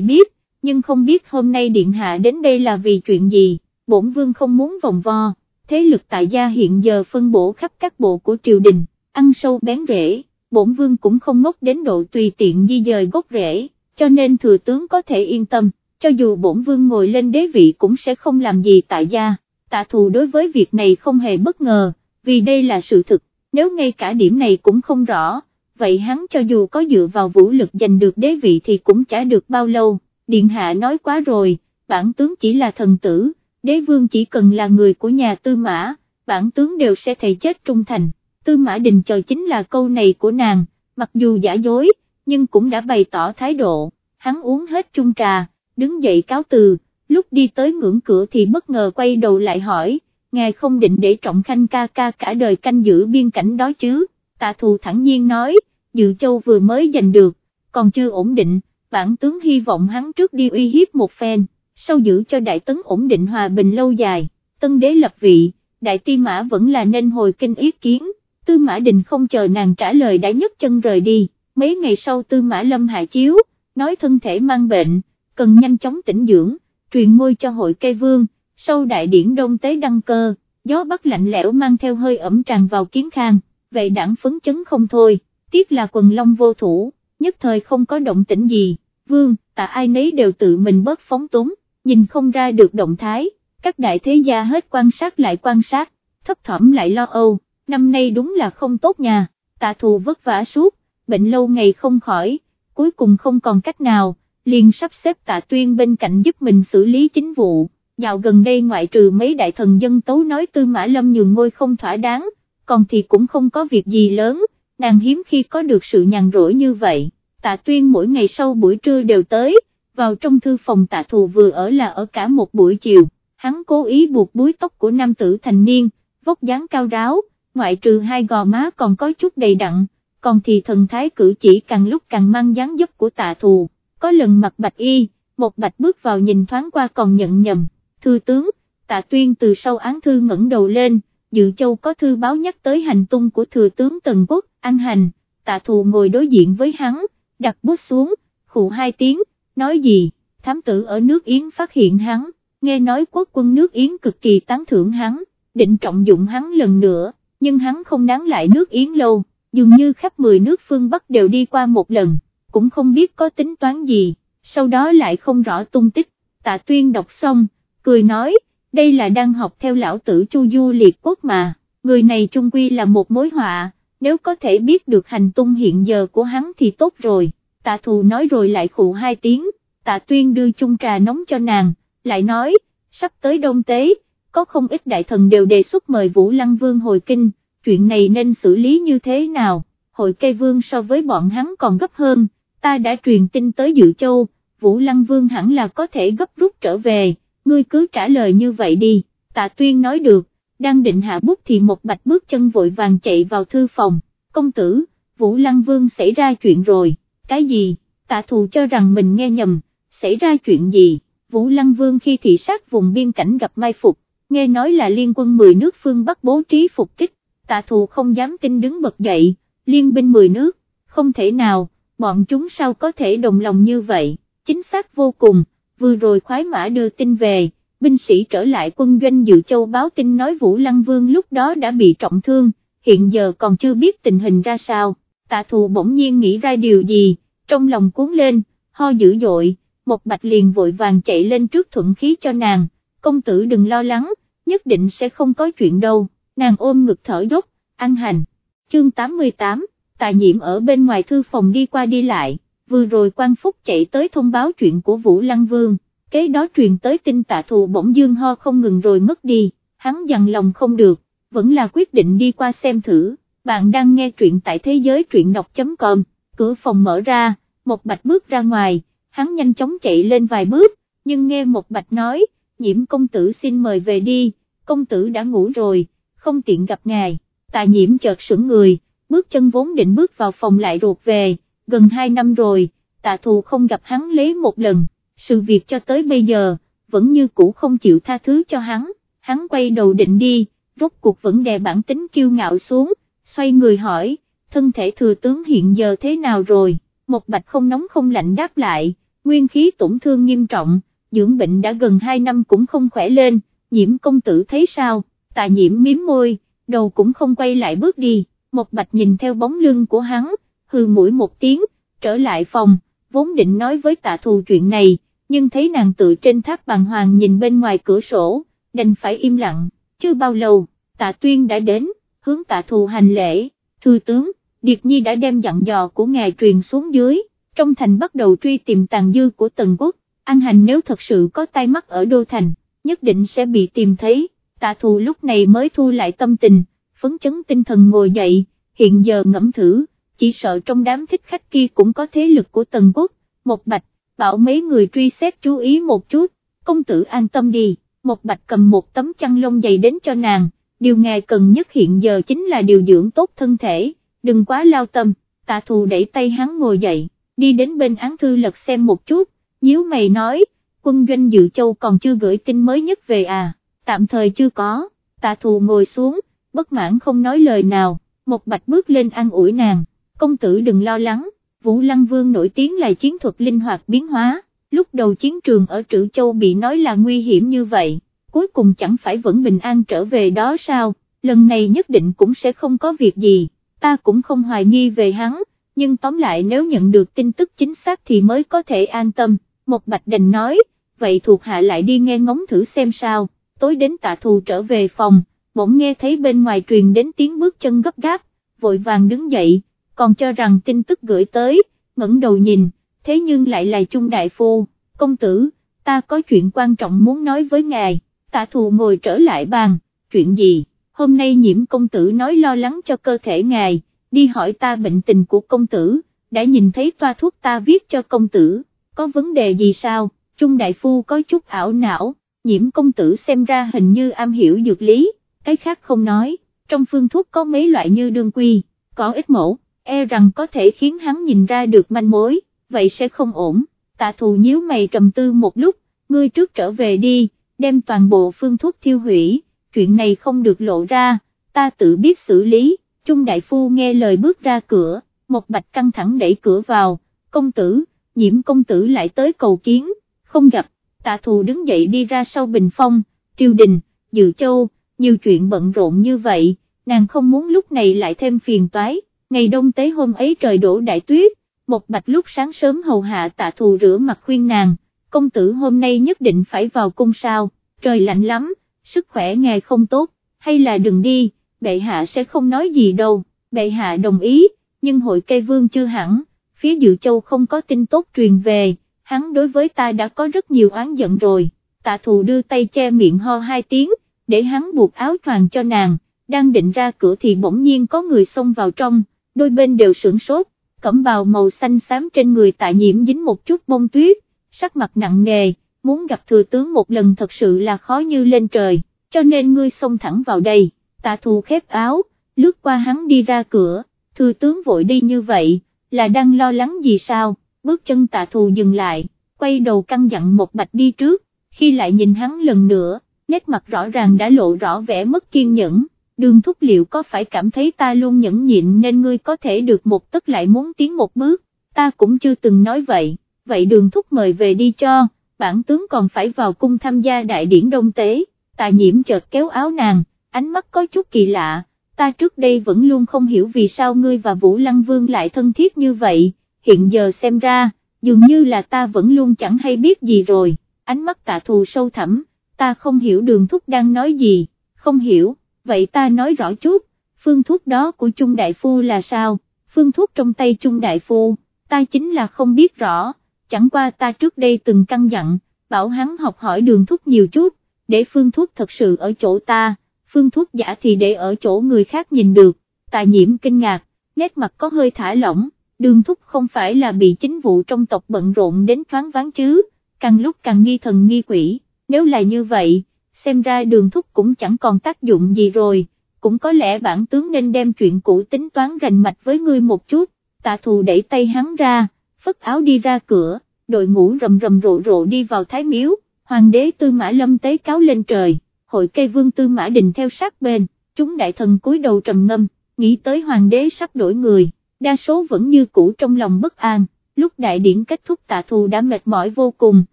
biết, nhưng không biết hôm nay điện hạ đến đây là vì chuyện gì, bổn vương không muốn vòng vo, thế lực tại gia hiện giờ phân bổ khắp các bộ của triều đình, ăn sâu bén rễ, bổn vương cũng không ngốc đến độ tùy tiện di dời gốc rễ, cho nên thừa tướng có thể yên tâm, cho dù bổn vương ngồi lên đế vị cũng sẽ không làm gì tại gia, tạ thù đối với việc này không hề bất ngờ, vì đây là sự thực, nếu ngay cả điểm này cũng không rõ, vậy hắn cho dù có dựa vào vũ lực giành được đế vị thì cũng chả được bao lâu, Điện Hạ nói quá rồi, bản tướng chỉ là thần tử, đế vương chỉ cần là người của nhà tư mã, bản tướng đều sẽ thầy chết trung thành, tư mã đình chờ chính là câu này của nàng, mặc dù giả dối, nhưng cũng đã bày tỏ thái độ, hắn uống hết chung trà, đứng dậy cáo từ, lúc đi tới ngưỡng cửa thì bất ngờ quay đầu lại hỏi, ngài không định để trọng khanh ca ca cả đời canh giữ biên cảnh đó chứ, tạ thù thẳng nhiên nói, dự châu vừa mới giành được, còn chưa ổn định, bản tướng hy vọng hắn trước đi uy hiếp một phen, sau giữ cho đại tấn ổn định hòa bình lâu dài, tân đế lập vị, đại ti mã vẫn là nên hồi kinh ý kiến, tư mã đình không chờ nàng trả lời đã nhấc chân rời đi, mấy ngày sau tư mã lâm hạ chiếu, nói thân thể mang bệnh, cần nhanh chóng tỉnh dưỡng, truyền ngôi cho hội cây vương, sau đại điển đông tế đăng cơ, gió bắc lạnh lẽo mang theo hơi ẩm tràn vào kiến khang, vậy đảng phấn chấn không thôi, tiếc là quần long vô thủ, nhất thời không có động tĩnh gì, vương, tạ ai nấy đều tự mình bớt phóng túng, nhìn không ra được động thái, các đại thế gia hết quan sát lại quan sát, thấp thỏm lại lo âu, năm nay đúng là không tốt nhà, tạ thù vất vả suốt, bệnh lâu ngày không khỏi, cuối cùng không còn cách nào, liền sắp xếp tạ tuyên bên cạnh giúp mình xử lý chính vụ, dạo gần đây ngoại trừ mấy đại thần dân tấu nói tư mã lâm nhường ngôi không thỏa đáng, còn thì cũng không có việc gì lớn, nàng hiếm khi có được sự nhàn rỗi như vậy, tạ tuyên mỗi ngày sau buổi trưa đều tới, vào trong thư phòng tạ thù vừa ở là ở cả một buổi chiều, hắn cố ý buộc búi tóc của nam tử thành niên, vóc dáng cao ráo, ngoại trừ hai gò má còn có chút đầy đặn, còn thì thần thái cử chỉ càng lúc càng mang dáng dấp của tạ thù, có lần mặc bạch y, một bạch bước vào nhìn thoáng qua còn nhận nhầm, thư tướng, tạ tuyên từ sau án thư ngẩng đầu lên, dự châu có thư báo nhắc tới hành tung của thừa tướng Tần Quốc, An Hành, tạ thù ngồi đối diện với hắn, đặt bút xuống, khụ hai tiếng, nói gì, thám tử ở nước Yến phát hiện hắn, nghe nói quốc quân nước Yến cực kỳ tán thưởng hắn, định trọng dụng hắn lần nữa, nhưng hắn không đáng lại nước Yến lâu, dường như khắp 10 nước phương Bắc đều đi qua một lần, cũng không biết có tính toán gì, sau đó lại không rõ tung tích, tạ tuyên đọc xong, cười nói, đây là đang học theo lão tử Chu Du liệt quốc mà, người này trung quy là một mối họa, nếu có thể biết được hành tung hiện giờ của hắn thì tốt rồi, tạ thù nói rồi lại khụ hai tiếng, tạ tuyên đưa chung trà nóng cho nàng, lại nói, sắp tới đông tế, có không ít đại thần đều đề xuất mời Vũ Lăng Vương hồi kinh, chuyện này nên xử lý như thế nào, hội cây vương so với bọn hắn còn gấp hơn, ta đã truyền tin tới Dự Châu, Vũ Lăng Vương hẳn là có thể gấp rút trở về, ngươi cứ trả lời như vậy đi, tạ tuyên nói được, đang định hạ bút thì một bạch bước chân vội vàng chạy vào thư phòng, công tử, Vũ Lăng Vương xảy ra chuyện rồi, cái gì, tạ thù cho rằng mình nghe nhầm, xảy ra chuyện gì, Vũ Lăng Vương khi thị sát vùng biên cảnh gặp mai phục, nghe nói là liên quân 10 nước phương Bắc bố trí phục kích, tạ thù không dám tin đứng bật dậy, liên binh 10 nước, không thể nào, bọn chúng sao có thể đồng lòng như vậy, chính xác vô cùng, vừa rồi khoái mã đưa tin về binh sĩ trở lại quân doanh Dự Châu báo tin nói Vũ Lăng Vương lúc đó đã bị trọng thương, hiện giờ còn chưa biết tình hình ra sao, tạ thù bỗng nhiên nghĩ ra điều gì, trong lòng cuốn lên, ho dữ dội, một bạch liền vội vàng chạy lên trước thuận khí cho nàng, công tử đừng lo lắng, nhất định sẽ không có chuyện đâu, nàng ôm ngực thở dốc, ăn hành, chương 88, tạ nhiễm ở bên ngoài thư phòng đi qua đi lại, vừa rồi quan phúc chạy tới thông báo chuyện của Vũ Lăng Vương kế đó truyền tới tin tạ thù bỗng dương ho không ngừng rồi ngất đi, hắn dằn lòng không được, vẫn là quyết định đi qua xem thử, bạn đang nghe truyện tại thế giới truyện đọc.com, cửa phòng mở ra, một bạch bước ra ngoài, hắn nhanh chóng chạy lên vài bước, nhưng nghe một bạch nói, nhiễm công tử xin mời về đi, công tử đã ngủ rồi, không tiện gặp ngài, tạ nhiễm chợt sững người, bước chân vốn định bước vào phòng lại ruột về, gần hai năm rồi, tạ thù không gặp hắn lấy một lần sự việc cho tới bây giờ, vẫn như cũ không chịu tha thứ cho hắn, hắn quay đầu định đi, rốt cuộc vẫn đè bản tính kiêu ngạo xuống, xoay người hỏi, thân thể thừa tướng hiện giờ thế nào rồi, một bạch không nóng không lạnh đáp lại, nguyên khí tổn thương nghiêm trọng, dưỡng bệnh đã gần 2 năm cũng không khỏe lên, nhiễm công tử thấy sao, tạ nhiễm miếm môi, đầu cũng không quay lại bước đi, một bạch nhìn theo bóng lưng của hắn, hừ mũi một tiếng, trở lại phòng, vốn định nói với tạ thù chuyện này, nhưng thấy nàng tự trên tháp bàn hoàng nhìn bên ngoài cửa sổ, đành phải im lặng, chưa bao lâu, tạ tuyên đã đến, hướng tạ thù hành lễ, thư tướng, Điệt Nhi đã đem dặn dò của ngài truyền xuống dưới, trong thành bắt đầu truy tìm tàn dư của tần quốc, An Hành nếu thật sự có tay mắt ở Đô Thành, nhất định sẽ bị tìm thấy, tạ thù lúc này mới thu lại tâm tình, phấn chấn tinh thần ngồi dậy, hiện giờ ngẫm thử, chỉ sợ trong đám thích khách kia cũng có thế lực của tần quốc, một bạch, bảo mấy người truy xét chú ý một chút, công tử an tâm đi, một bạch cầm một tấm chăn lông dày đến cho nàng, điều ngài cần nhất hiện giờ chính là điều dưỡng tốt thân thể, đừng quá lao tâm, tạ thù đẩy tay hắn ngồi dậy, đi đến bên án thư lật xem một chút, nhíu mày nói, quân doanh dự châu còn chưa gửi tin mới nhất về à, tạm thời chưa có, tạ thù ngồi xuống, bất mãn không nói lời nào, một bạch bước lên an ủi nàng, công tử đừng lo lắng, Vũ Lăng Vương nổi tiếng là chiến thuật linh hoạt biến hóa, lúc đầu chiến trường ở Trữ Châu bị nói là nguy hiểm như vậy, cuối cùng chẳng phải vẫn bình an trở về đó sao, lần này nhất định cũng sẽ không có việc gì, ta cũng không hoài nghi về hắn, nhưng tóm lại nếu nhận được tin tức chính xác thì mới có thể an tâm, một bạch đành nói, vậy thuộc hạ lại đi nghe ngóng thử xem sao, tối đến tạ thù trở về phòng, bỗng nghe thấy bên ngoài truyền đến tiếng bước chân gấp gáp, vội vàng đứng dậy, còn cho rằng tin tức gửi tới, ngẩng đầu nhìn, thế nhưng lại là Trung Đại Phu, công tử, ta có chuyện quan trọng muốn nói với ngài, tạ thù ngồi trở lại bàn, chuyện gì, hôm nay nhiễm công tử nói lo lắng cho cơ thể ngài, đi hỏi ta bệnh tình của công tử, đã nhìn thấy toa thuốc ta viết cho công tử, có vấn đề gì sao, Trung Đại Phu có chút ảo não, nhiễm công tử xem ra hình như am hiểu dược lý, cái khác không nói, trong phương thuốc có mấy loại như đương quy, có ít mẫu, e rằng có thể khiến hắn nhìn ra được manh mối, vậy sẽ không ổn, tạ thù nhíu mày trầm tư một lúc, ngươi trước trở về đi, đem toàn bộ phương thuốc thiêu hủy, chuyện này không được lộ ra, ta tự biết xử lý, Trung Đại Phu nghe lời bước ra cửa, một bạch căng thẳng đẩy cửa vào, công tử, nhiễm công tử lại tới cầu kiến, không gặp, tạ thù đứng dậy đi ra sau bình phong, triều đình, dự châu, nhiều chuyện bận rộn như vậy, nàng không muốn lúc này lại thêm phiền toái, ngày đông tế hôm ấy trời đổ đại tuyết, một bạch lúc sáng sớm hầu hạ tạ thù rửa mặt khuyên nàng, công tử hôm nay nhất định phải vào cung sao, trời lạnh lắm, sức khỏe ngài không tốt, hay là đừng đi, bệ hạ sẽ không nói gì đâu, bệ hạ đồng ý, nhưng hội cây vương chưa hẳn, phía dự châu không có tin tốt truyền về, hắn đối với ta đã có rất nhiều oán giận rồi, tạ thù đưa tay che miệng ho hai tiếng, để hắn buộc áo choàng cho nàng, đang định ra cửa thì bỗng nhiên có người xông vào trong, đôi bên đều sửng sốt, cẩm bào màu xanh xám trên người tạ nhiễm dính một chút bông tuyết, sắc mặt nặng nề, muốn gặp thừa tướng một lần thật sự là khó như lên trời, cho nên ngươi xông thẳng vào đây, tạ thù khép áo, lướt qua hắn đi ra cửa, thừa tướng vội đi như vậy, là đang lo lắng gì sao, bước chân tạ thù dừng lại, quay đầu căng dặn một bạch đi trước, khi lại nhìn hắn lần nữa, nét mặt rõ ràng đã lộ rõ vẻ mất kiên nhẫn, đường thúc liệu có phải cảm thấy ta luôn nhẫn nhịn nên ngươi có thể được một tức lại muốn tiến một bước, ta cũng chưa từng nói vậy, vậy đường thúc mời về đi cho, bản tướng còn phải vào cung tham gia đại điển đông tế, tà nhiễm chợt kéo áo nàng, ánh mắt có chút kỳ lạ, ta trước đây vẫn luôn không hiểu vì sao ngươi và Vũ Lăng Vương lại thân thiết như vậy, hiện giờ xem ra, dường như là ta vẫn luôn chẳng hay biết gì rồi, ánh mắt tạ thù sâu thẳm, ta không hiểu đường thúc đang nói gì, không hiểu, vậy ta nói rõ chút, phương thuốc đó của Trung Đại Phu là sao, phương thuốc trong tay Trung Đại Phu, ta chính là không biết rõ, chẳng qua ta trước đây từng căn dặn, bảo hắn học hỏi đường thuốc nhiều chút, để phương thuốc thật sự ở chỗ ta, phương thuốc giả thì để ở chỗ người khác nhìn được, tà nhiễm kinh ngạc, nét mặt có hơi thả lỏng, đường thuốc không phải là bị chính vụ trong tộc bận rộn đến thoáng ván chứ, càng lúc càng nghi thần nghi quỷ, nếu là như vậy, xem ra đường thúc cũng chẳng còn tác dụng gì rồi, cũng có lẽ bản tướng nên đem chuyện cũ tính toán rành mạch với ngươi một chút, tạ thù đẩy tay hắn ra, phất áo đi ra cửa, đội ngũ rầm rầm rộ rộ đi vào thái miếu, hoàng đế tư mã lâm tế cáo lên trời, hội cây vương tư mã đình theo sát bên, chúng đại thần cúi đầu trầm ngâm, nghĩ tới hoàng đế sắp đổi người, đa số vẫn như cũ trong lòng bất an, lúc đại điển kết thúc tạ thù đã mệt mỏi vô cùng,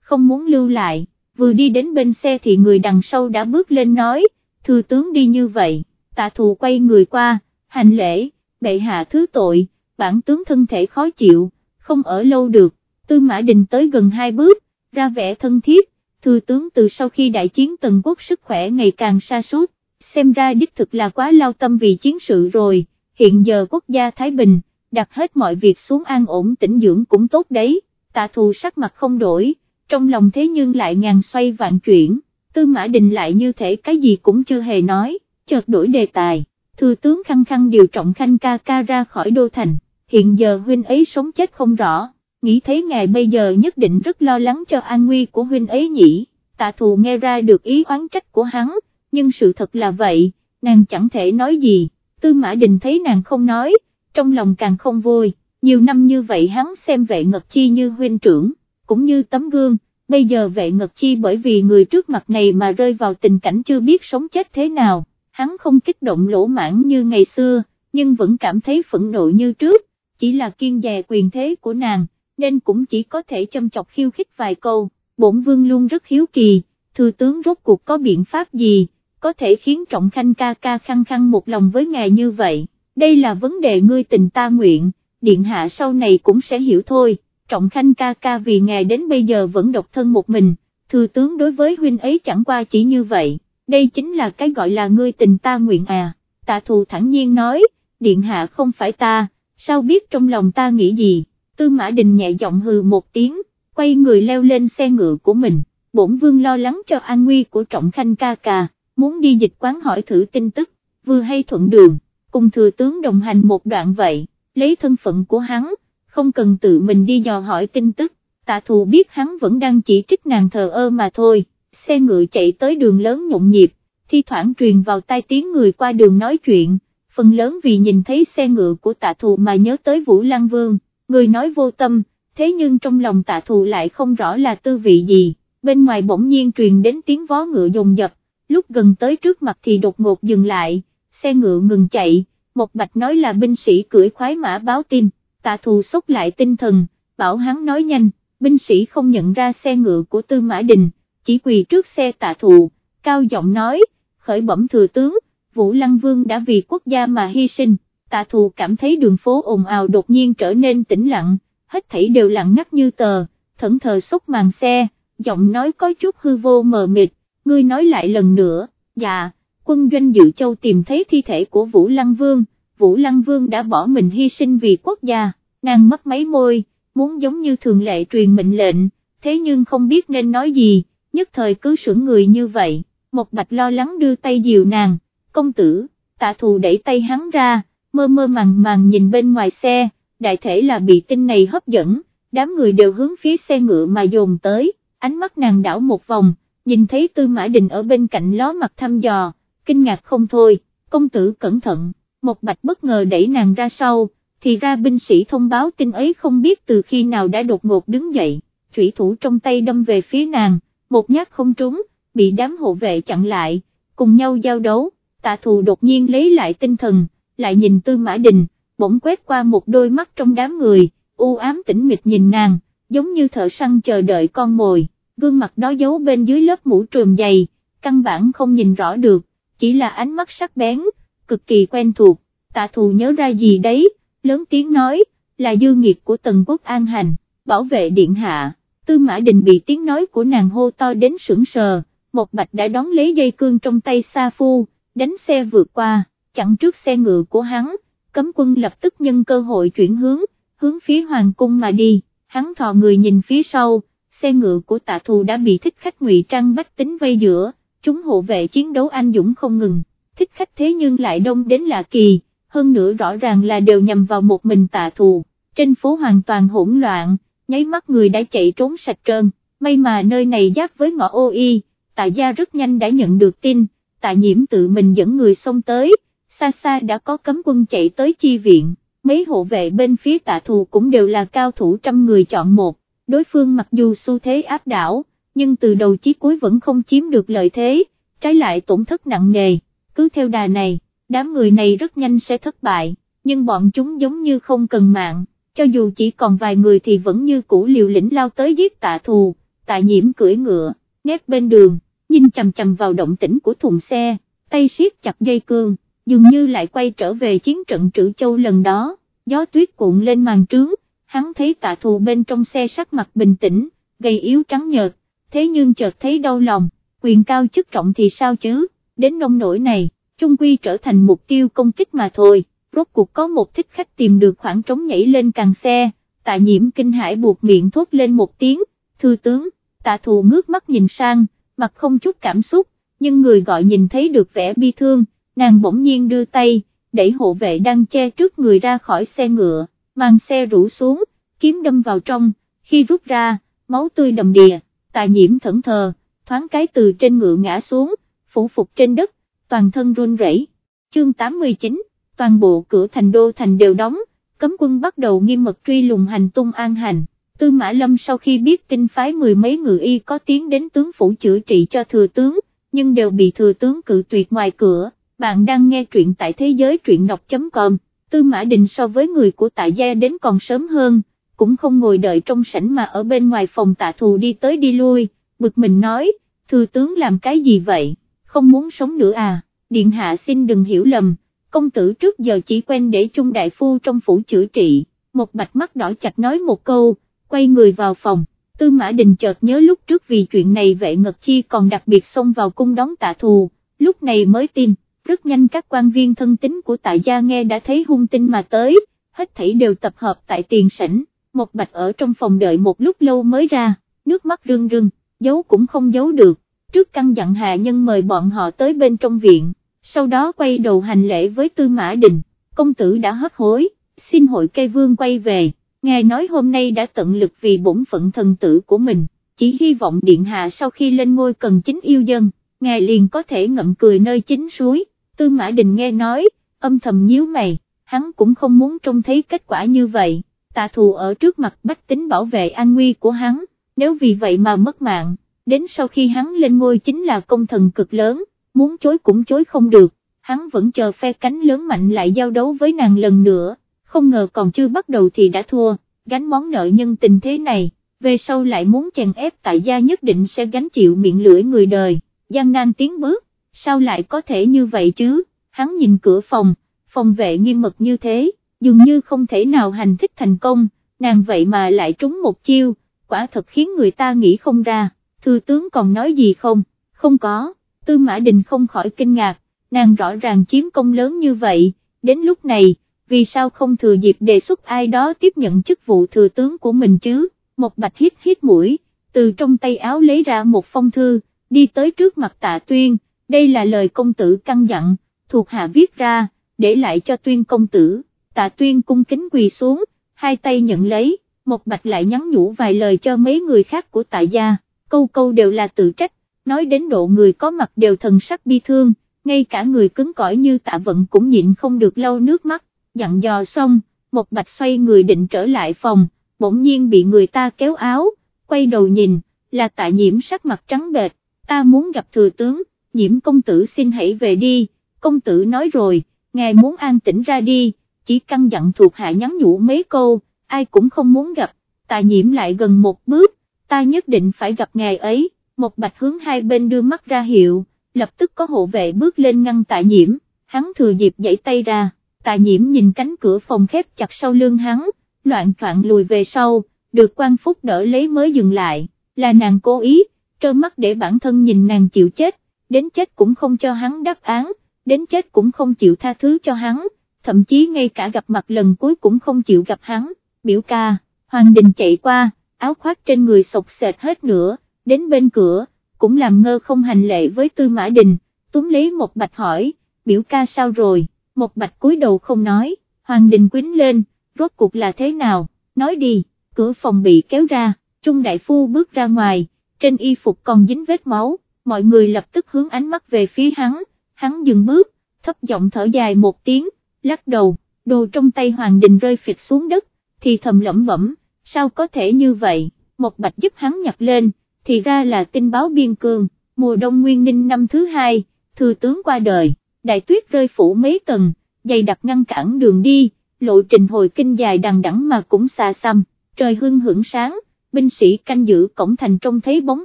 không muốn lưu lại, vừa đi đến bên xe thì người đằng sau đã bước lên nói, thư tướng đi như vậy, tạ thù quay người qua, hành lễ, bệ hạ thứ tội, bản tướng thân thể khó chịu, không ở lâu được, tư mã đình tới gần hai bước, ra vẻ thân thiết, thư tướng từ sau khi đại chiến tần quốc sức khỏe ngày càng sa sút xem ra đích thực là quá lao tâm vì chiến sự rồi, hiện giờ quốc gia Thái Bình, đặt hết mọi việc xuống an ổn tĩnh dưỡng cũng tốt đấy, tạ thù sắc mặt không đổi, trong lòng thế nhưng lại ngàn xoay vạn chuyển, tư mã đình lại như thể cái gì cũng chưa hề nói, chợt đổi đề tài, thư tướng khăng khăng điều trọng khanh ca ca ra khỏi đô thành, hiện giờ huynh ấy sống chết không rõ, nghĩ thấy ngài bây giờ nhất định rất lo lắng cho an nguy của huynh ấy nhỉ, tạ thù nghe ra được ý oán trách của hắn, nhưng sự thật là vậy, nàng chẳng thể nói gì, tư mã đình thấy nàng không nói, trong lòng càng không vui, nhiều năm như vậy hắn xem vệ ngật chi như huynh trưởng, cũng như tấm gương, bây giờ vệ ngật chi bởi vì người trước mặt này mà rơi vào tình cảnh chưa biết sống chết thế nào, hắn không kích động lỗ mãn như ngày xưa, nhưng vẫn cảm thấy phẫn nộ như trước, chỉ là kiên dè quyền thế của nàng, nên cũng chỉ có thể châm chọc khiêu khích vài câu, bổn vương luôn rất hiếu kỳ, thư tướng rốt cuộc có biện pháp gì, có thể khiến trọng khanh ca ca khăng khăng một lòng với ngài như vậy, đây là vấn đề ngươi tình ta nguyện, điện hạ sau này cũng sẽ hiểu thôi, trọng khanh ca ca vì ngài đến bây giờ vẫn độc thân một mình, thư tướng đối với huynh ấy chẳng qua chỉ như vậy, đây chính là cái gọi là ngươi tình ta nguyện à, tạ thù thẳng nhiên nói, điện hạ không phải ta, sao biết trong lòng ta nghĩ gì, tư mã đình nhẹ giọng hừ một tiếng, quay người leo lên xe ngựa của mình, bổn vương lo lắng cho an nguy của trọng khanh ca ca muốn đi dịch quán hỏi thử tin tức, vừa hay thuận đường, cùng thừa tướng đồng hành một đoạn vậy, lấy thân phận của hắn, không cần tự mình đi dò hỏi tin tức, tạ thù biết hắn vẫn đang chỉ trích nàng thờ ơ mà thôi, xe ngựa chạy tới đường lớn nhộn nhịp, thi thoảng truyền vào tai tiếng người qua đường nói chuyện, phần lớn vì nhìn thấy xe ngựa của tạ thù mà nhớ tới Vũ Lăng Vương, người nói vô tâm, thế nhưng trong lòng tạ thù lại không rõ là tư vị gì, bên ngoài bỗng nhiên truyền đến tiếng vó ngựa dồn dập, lúc gần tới trước mặt thì đột ngột dừng lại, xe ngựa ngừng chạy, một bạch nói là binh sĩ cưỡi khoái mã báo tin, tạ thù sốc lại tinh thần, bảo hắn nói nhanh, binh sĩ không nhận ra xe ngựa của tư mã đình, chỉ quỳ trước xe tạ thù, cao giọng nói, khởi bẩm thừa tướng, Vũ Lăng Vương đã vì quốc gia mà hy sinh, tạ thù cảm thấy đường phố ồn ào đột nhiên trở nên tĩnh lặng, hết thảy đều lặng ngắt như tờ, thẫn thờ xúc màn xe, giọng nói có chút hư vô mờ mịt, ngươi nói lại lần nữa, dạ, quân doanh dự châu tìm thấy thi thể của Vũ Lăng Vương, Vũ Lăng Vương đã bỏ mình hy sinh vì quốc gia, nàng mất mấy môi, muốn giống như thường lệ truyền mệnh lệnh, thế nhưng không biết nên nói gì, nhất thời cứ sững người như vậy, một bạch lo lắng đưa tay dìu nàng, công tử, tạ thù đẩy tay hắn ra, mơ mơ màng màng nhìn bên ngoài xe, đại thể là bị tin này hấp dẫn, đám người đều hướng phía xe ngựa mà dồn tới, ánh mắt nàng đảo một vòng, nhìn thấy Tư Mã Đình ở bên cạnh ló mặt thăm dò, kinh ngạc không thôi, công tử cẩn thận, một bạch bất ngờ đẩy nàng ra sau, thì ra binh sĩ thông báo tin ấy không biết từ khi nào đã đột ngột đứng dậy, thủy thủ trong tay đâm về phía nàng, một nhát không trúng, bị đám hộ vệ chặn lại, cùng nhau giao đấu, tạ thù đột nhiên lấy lại tinh thần, lại nhìn Tư Mã Đình, bỗng quét qua một đôi mắt trong đám người, u ám tĩnh mịch nhìn nàng, giống như thợ săn chờ đợi con mồi gương mặt đó giấu bên dưới lớp mũ trùm dày, căn bản không nhìn rõ được, chỉ là ánh mắt sắc bén, cực kỳ quen thuộc, tạ thù nhớ ra gì đấy, lớn tiếng nói, là dư nghiệt của tần quốc an hành, bảo vệ điện hạ, tư mã đình bị tiếng nói của nàng hô to đến sững sờ, một bạch đã đón lấy dây cương trong tay Sa Phu, đánh xe vượt qua, chặn trước xe ngựa của hắn, cấm quân lập tức nhân cơ hội chuyển hướng, hướng phía hoàng cung mà đi, hắn thò người nhìn phía sau, xe ngựa của tạ thù đã bị thích khách ngụy trang bách tính vây giữa, chúng hộ vệ chiến đấu anh dũng không ngừng, thích khách thế nhưng lại đông đến lạ kỳ, hơn nữa rõ ràng là đều nhằm vào một mình tạ thù, trên phố hoàn toàn hỗn loạn, nháy mắt người đã chạy trốn sạch trơn, may mà nơi này giáp với ngõ ô y, tạ gia rất nhanh đã nhận được tin, tạ nhiễm tự mình dẫn người xông tới, xa xa đã có cấm quân chạy tới chi viện, mấy hộ vệ bên phía tạ thù cũng đều là cao thủ trăm người chọn một đối phương mặc dù xu thế áp đảo, nhưng từ đầu chí cuối vẫn không chiếm được lợi thế, trái lại tổn thất nặng nề, cứ theo đà này, đám người này rất nhanh sẽ thất bại, nhưng bọn chúng giống như không cần mạng, cho dù chỉ còn vài người thì vẫn như cũ liều lĩnh lao tới giết tạ thù, tạ nhiễm cưỡi ngựa, nép bên đường, nhìn chầm chầm vào động tĩnh của thùng xe, tay siết chặt dây cương, dường như lại quay trở về chiến trận trữ châu lần đó, gió tuyết cuộn lên màn trướng, hắn thấy tạ thù bên trong xe sắc mặt bình tĩnh, gầy yếu trắng nhợt, thế nhưng chợt thấy đau lòng, quyền cao chức trọng thì sao chứ, đến nông nổi này, chung quy trở thành mục tiêu công kích mà thôi, rốt cuộc có một thích khách tìm được khoảng trống nhảy lên càng xe, tạ nhiễm kinh hải buộc miệng thốt lên một tiếng, thư tướng, tạ thù ngước mắt nhìn sang, mặt không chút cảm xúc, nhưng người gọi nhìn thấy được vẻ bi thương, nàng bỗng nhiên đưa tay, đẩy hộ vệ đang che trước người ra khỏi xe ngựa, mang xe rủ xuống, kiếm đâm vào trong, khi rút ra, máu tươi đầm đìa, tạ nhiễm thẫn thờ, thoáng cái từ trên ngựa ngã xuống, phủ phục trên đất, toàn thân run rẩy. Chương 89, toàn bộ cửa thành đô thành đều đóng, cấm quân bắt đầu nghiêm mật truy lùng hành tung an hành. Tư Mã Lâm sau khi biết tin phái mười mấy người y có tiếng đến tướng phủ chữa trị cho thừa tướng, nhưng đều bị thừa tướng cự tuyệt ngoài cửa, bạn đang nghe truyện tại thế giới truyện đọc.com, Tư Mã Đình so với người của tạ gia đến còn sớm hơn, cũng không ngồi đợi trong sảnh mà ở bên ngoài phòng tạ thù đi tới đi lui, bực mình nói, thừa tướng làm cái gì vậy, không muốn sống nữa à, điện hạ xin đừng hiểu lầm, công tử trước giờ chỉ quen để chung đại phu trong phủ chữa trị, một bạch mắt đỏ chặt nói một câu, quay người vào phòng, tư mã đình chợt nhớ lúc trước vì chuyện này vệ ngật chi còn đặc biệt xông vào cung đón tạ thù, lúc này mới tin, rất nhanh các quan viên thân tín của tạ gia nghe đã thấy hung tin mà tới, hết thảy đều tập hợp tại tiền sảnh, một bạch ở trong phòng đợi một lúc lâu mới ra, nước mắt rưng rưng, giấu cũng không giấu được, trước căn dặn hạ nhân mời bọn họ tới bên trong viện, sau đó quay đầu hành lễ với tư mã đình, công tử đã hấp hối, xin hội cây vương quay về ngài nói hôm nay đã tận lực vì bổn phận thần tử của mình, chỉ hy vọng điện hạ sau khi lên ngôi cần chính yêu dân, ngài liền có thể ngậm cười nơi chính suối, tư mã đình nghe nói, âm thầm nhíu mày, hắn cũng không muốn trông thấy kết quả như vậy, tạ thù ở trước mặt bách tính bảo vệ an nguy của hắn, nếu vì vậy mà mất mạng, đến sau khi hắn lên ngôi chính là công thần cực lớn, muốn chối cũng chối không được, hắn vẫn chờ phe cánh lớn mạnh lại giao đấu với nàng lần nữa không ngờ còn chưa bắt đầu thì đã thua, gánh món nợ nhân tình thế này, về sau lại muốn chèn ép tại gia nhất định sẽ gánh chịu miệng lưỡi người đời, gian nan tiến bước, sao lại có thể như vậy chứ, hắn nhìn cửa phòng, phòng vệ nghiêm mật như thế, dường như không thể nào hành thích thành công, nàng vậy mà lại trúng một chiêu, quả thật khiến người ta nghĩ không ra, thư tướng còn nói gì không, không có, tư mã đình không khỏi kinh ngạc, nàng rõ ràng chiếm công lớn như vậy, đến lúc này, vì sao không thừa dịp đề xuất ai đó tiếp nhận chức vụ thừa tướng của mình chứ, một bạch hít hít mũi, từ trong tay áo lấy ra một phong thư, đi tới trước mặt tạ tuyên, đây là lời công tử căn dặn, thuộc hạ viết ra, để lại cho tuyên công tử, tạ tuyên cung kính quỳ xuống, hai tay nhận lấy, một bạch lại nhắn nhủ vài lời cho mấy người khác của tạ gia, câu câu đều là tự trách, nói đến độ người có mặt đều thần sắc bi thương, ngay cả người cứng cỏi như tạ vận cũng nhịn không được lau nước mắt, dặn dò xong, một bạch xoay người định trở lại phòng, bỗng nhiên bị người ta kéo áo, quay đầu nhìn, là tạ nhiễm sắc mặt trắng bệch, ta muốn gặp thừa tướng, nhiễm công tử xin hãy về đi, công tử nói rồi, ngài muốn an tĩnh ra đi, chỉ căn dặn thuộc hạ nhắn nhủ mấy câu, ai cũng không muốn gặp, tạ nhiễm lại gần một bước, ta nhất định phải gặp ngài ấy, một bạch hướng hai bên đưa mắt ra hiệu, lập tức có hộ vệ bước lên ngăn tạ nhiễm, hắn thừa dịp dãy tay ra tạ nhiễm nhìn cánh cửa phòng khép chặt sau lưng hắn, loạn troạn lùi về sau, được quan phúc đỡ lấy mới dừng lại, là nàng cố ý, trơ mắt để bản thân nhìn nàng chịu chết, đến chết cũng không cho hắn đáp án, đến chết cũng không chịu tha thứ cho hắn, thậm chí ngay cả gặp mặt lần cuối cũng không chịu gặp hắn, biểu ca, Hoàng Đình chạy qua, áo khoác trên người sọc sệt hết nữa, đến bên cửa, cũng làm ngơ không hành lệ với Tư Mã Đình, túm lấy một bạch hỏi, biểu ca sao rồi? một bạch cúi đầu không nói, Hoàng Đình quýnh lên, rốt cuộc là thế nào, nói đi, cửa phòng bị kéo ra, Trung Đại Phu bước ra ngoài, trên y phục còn dính vết máu, mọi người lập tức hướng ánh mắt về phía hắn, hắn dừng bước, thấp giọng thở dài một tiếng, lắc đầu, đồ trong tay Hoàng Đình rơi phịch xuống đất, thì thầm lẩm bẩm, sao có thể như vậy, một bạch giúp hắn nhặt lên, thì ra là tin báo biên cương, mùa đông nguyên ninh năm thứ hai, thừa tướng qua đời đại tuyết rơi phủ mấy tầng, dày đặc ngăn cản đường đi, lộ trình hồi kinh dài đằng đẵng mà cũng xa xăm, trời hưng hưởng sáng, binh sĩ canh giữ cổng thành trông thấy bóng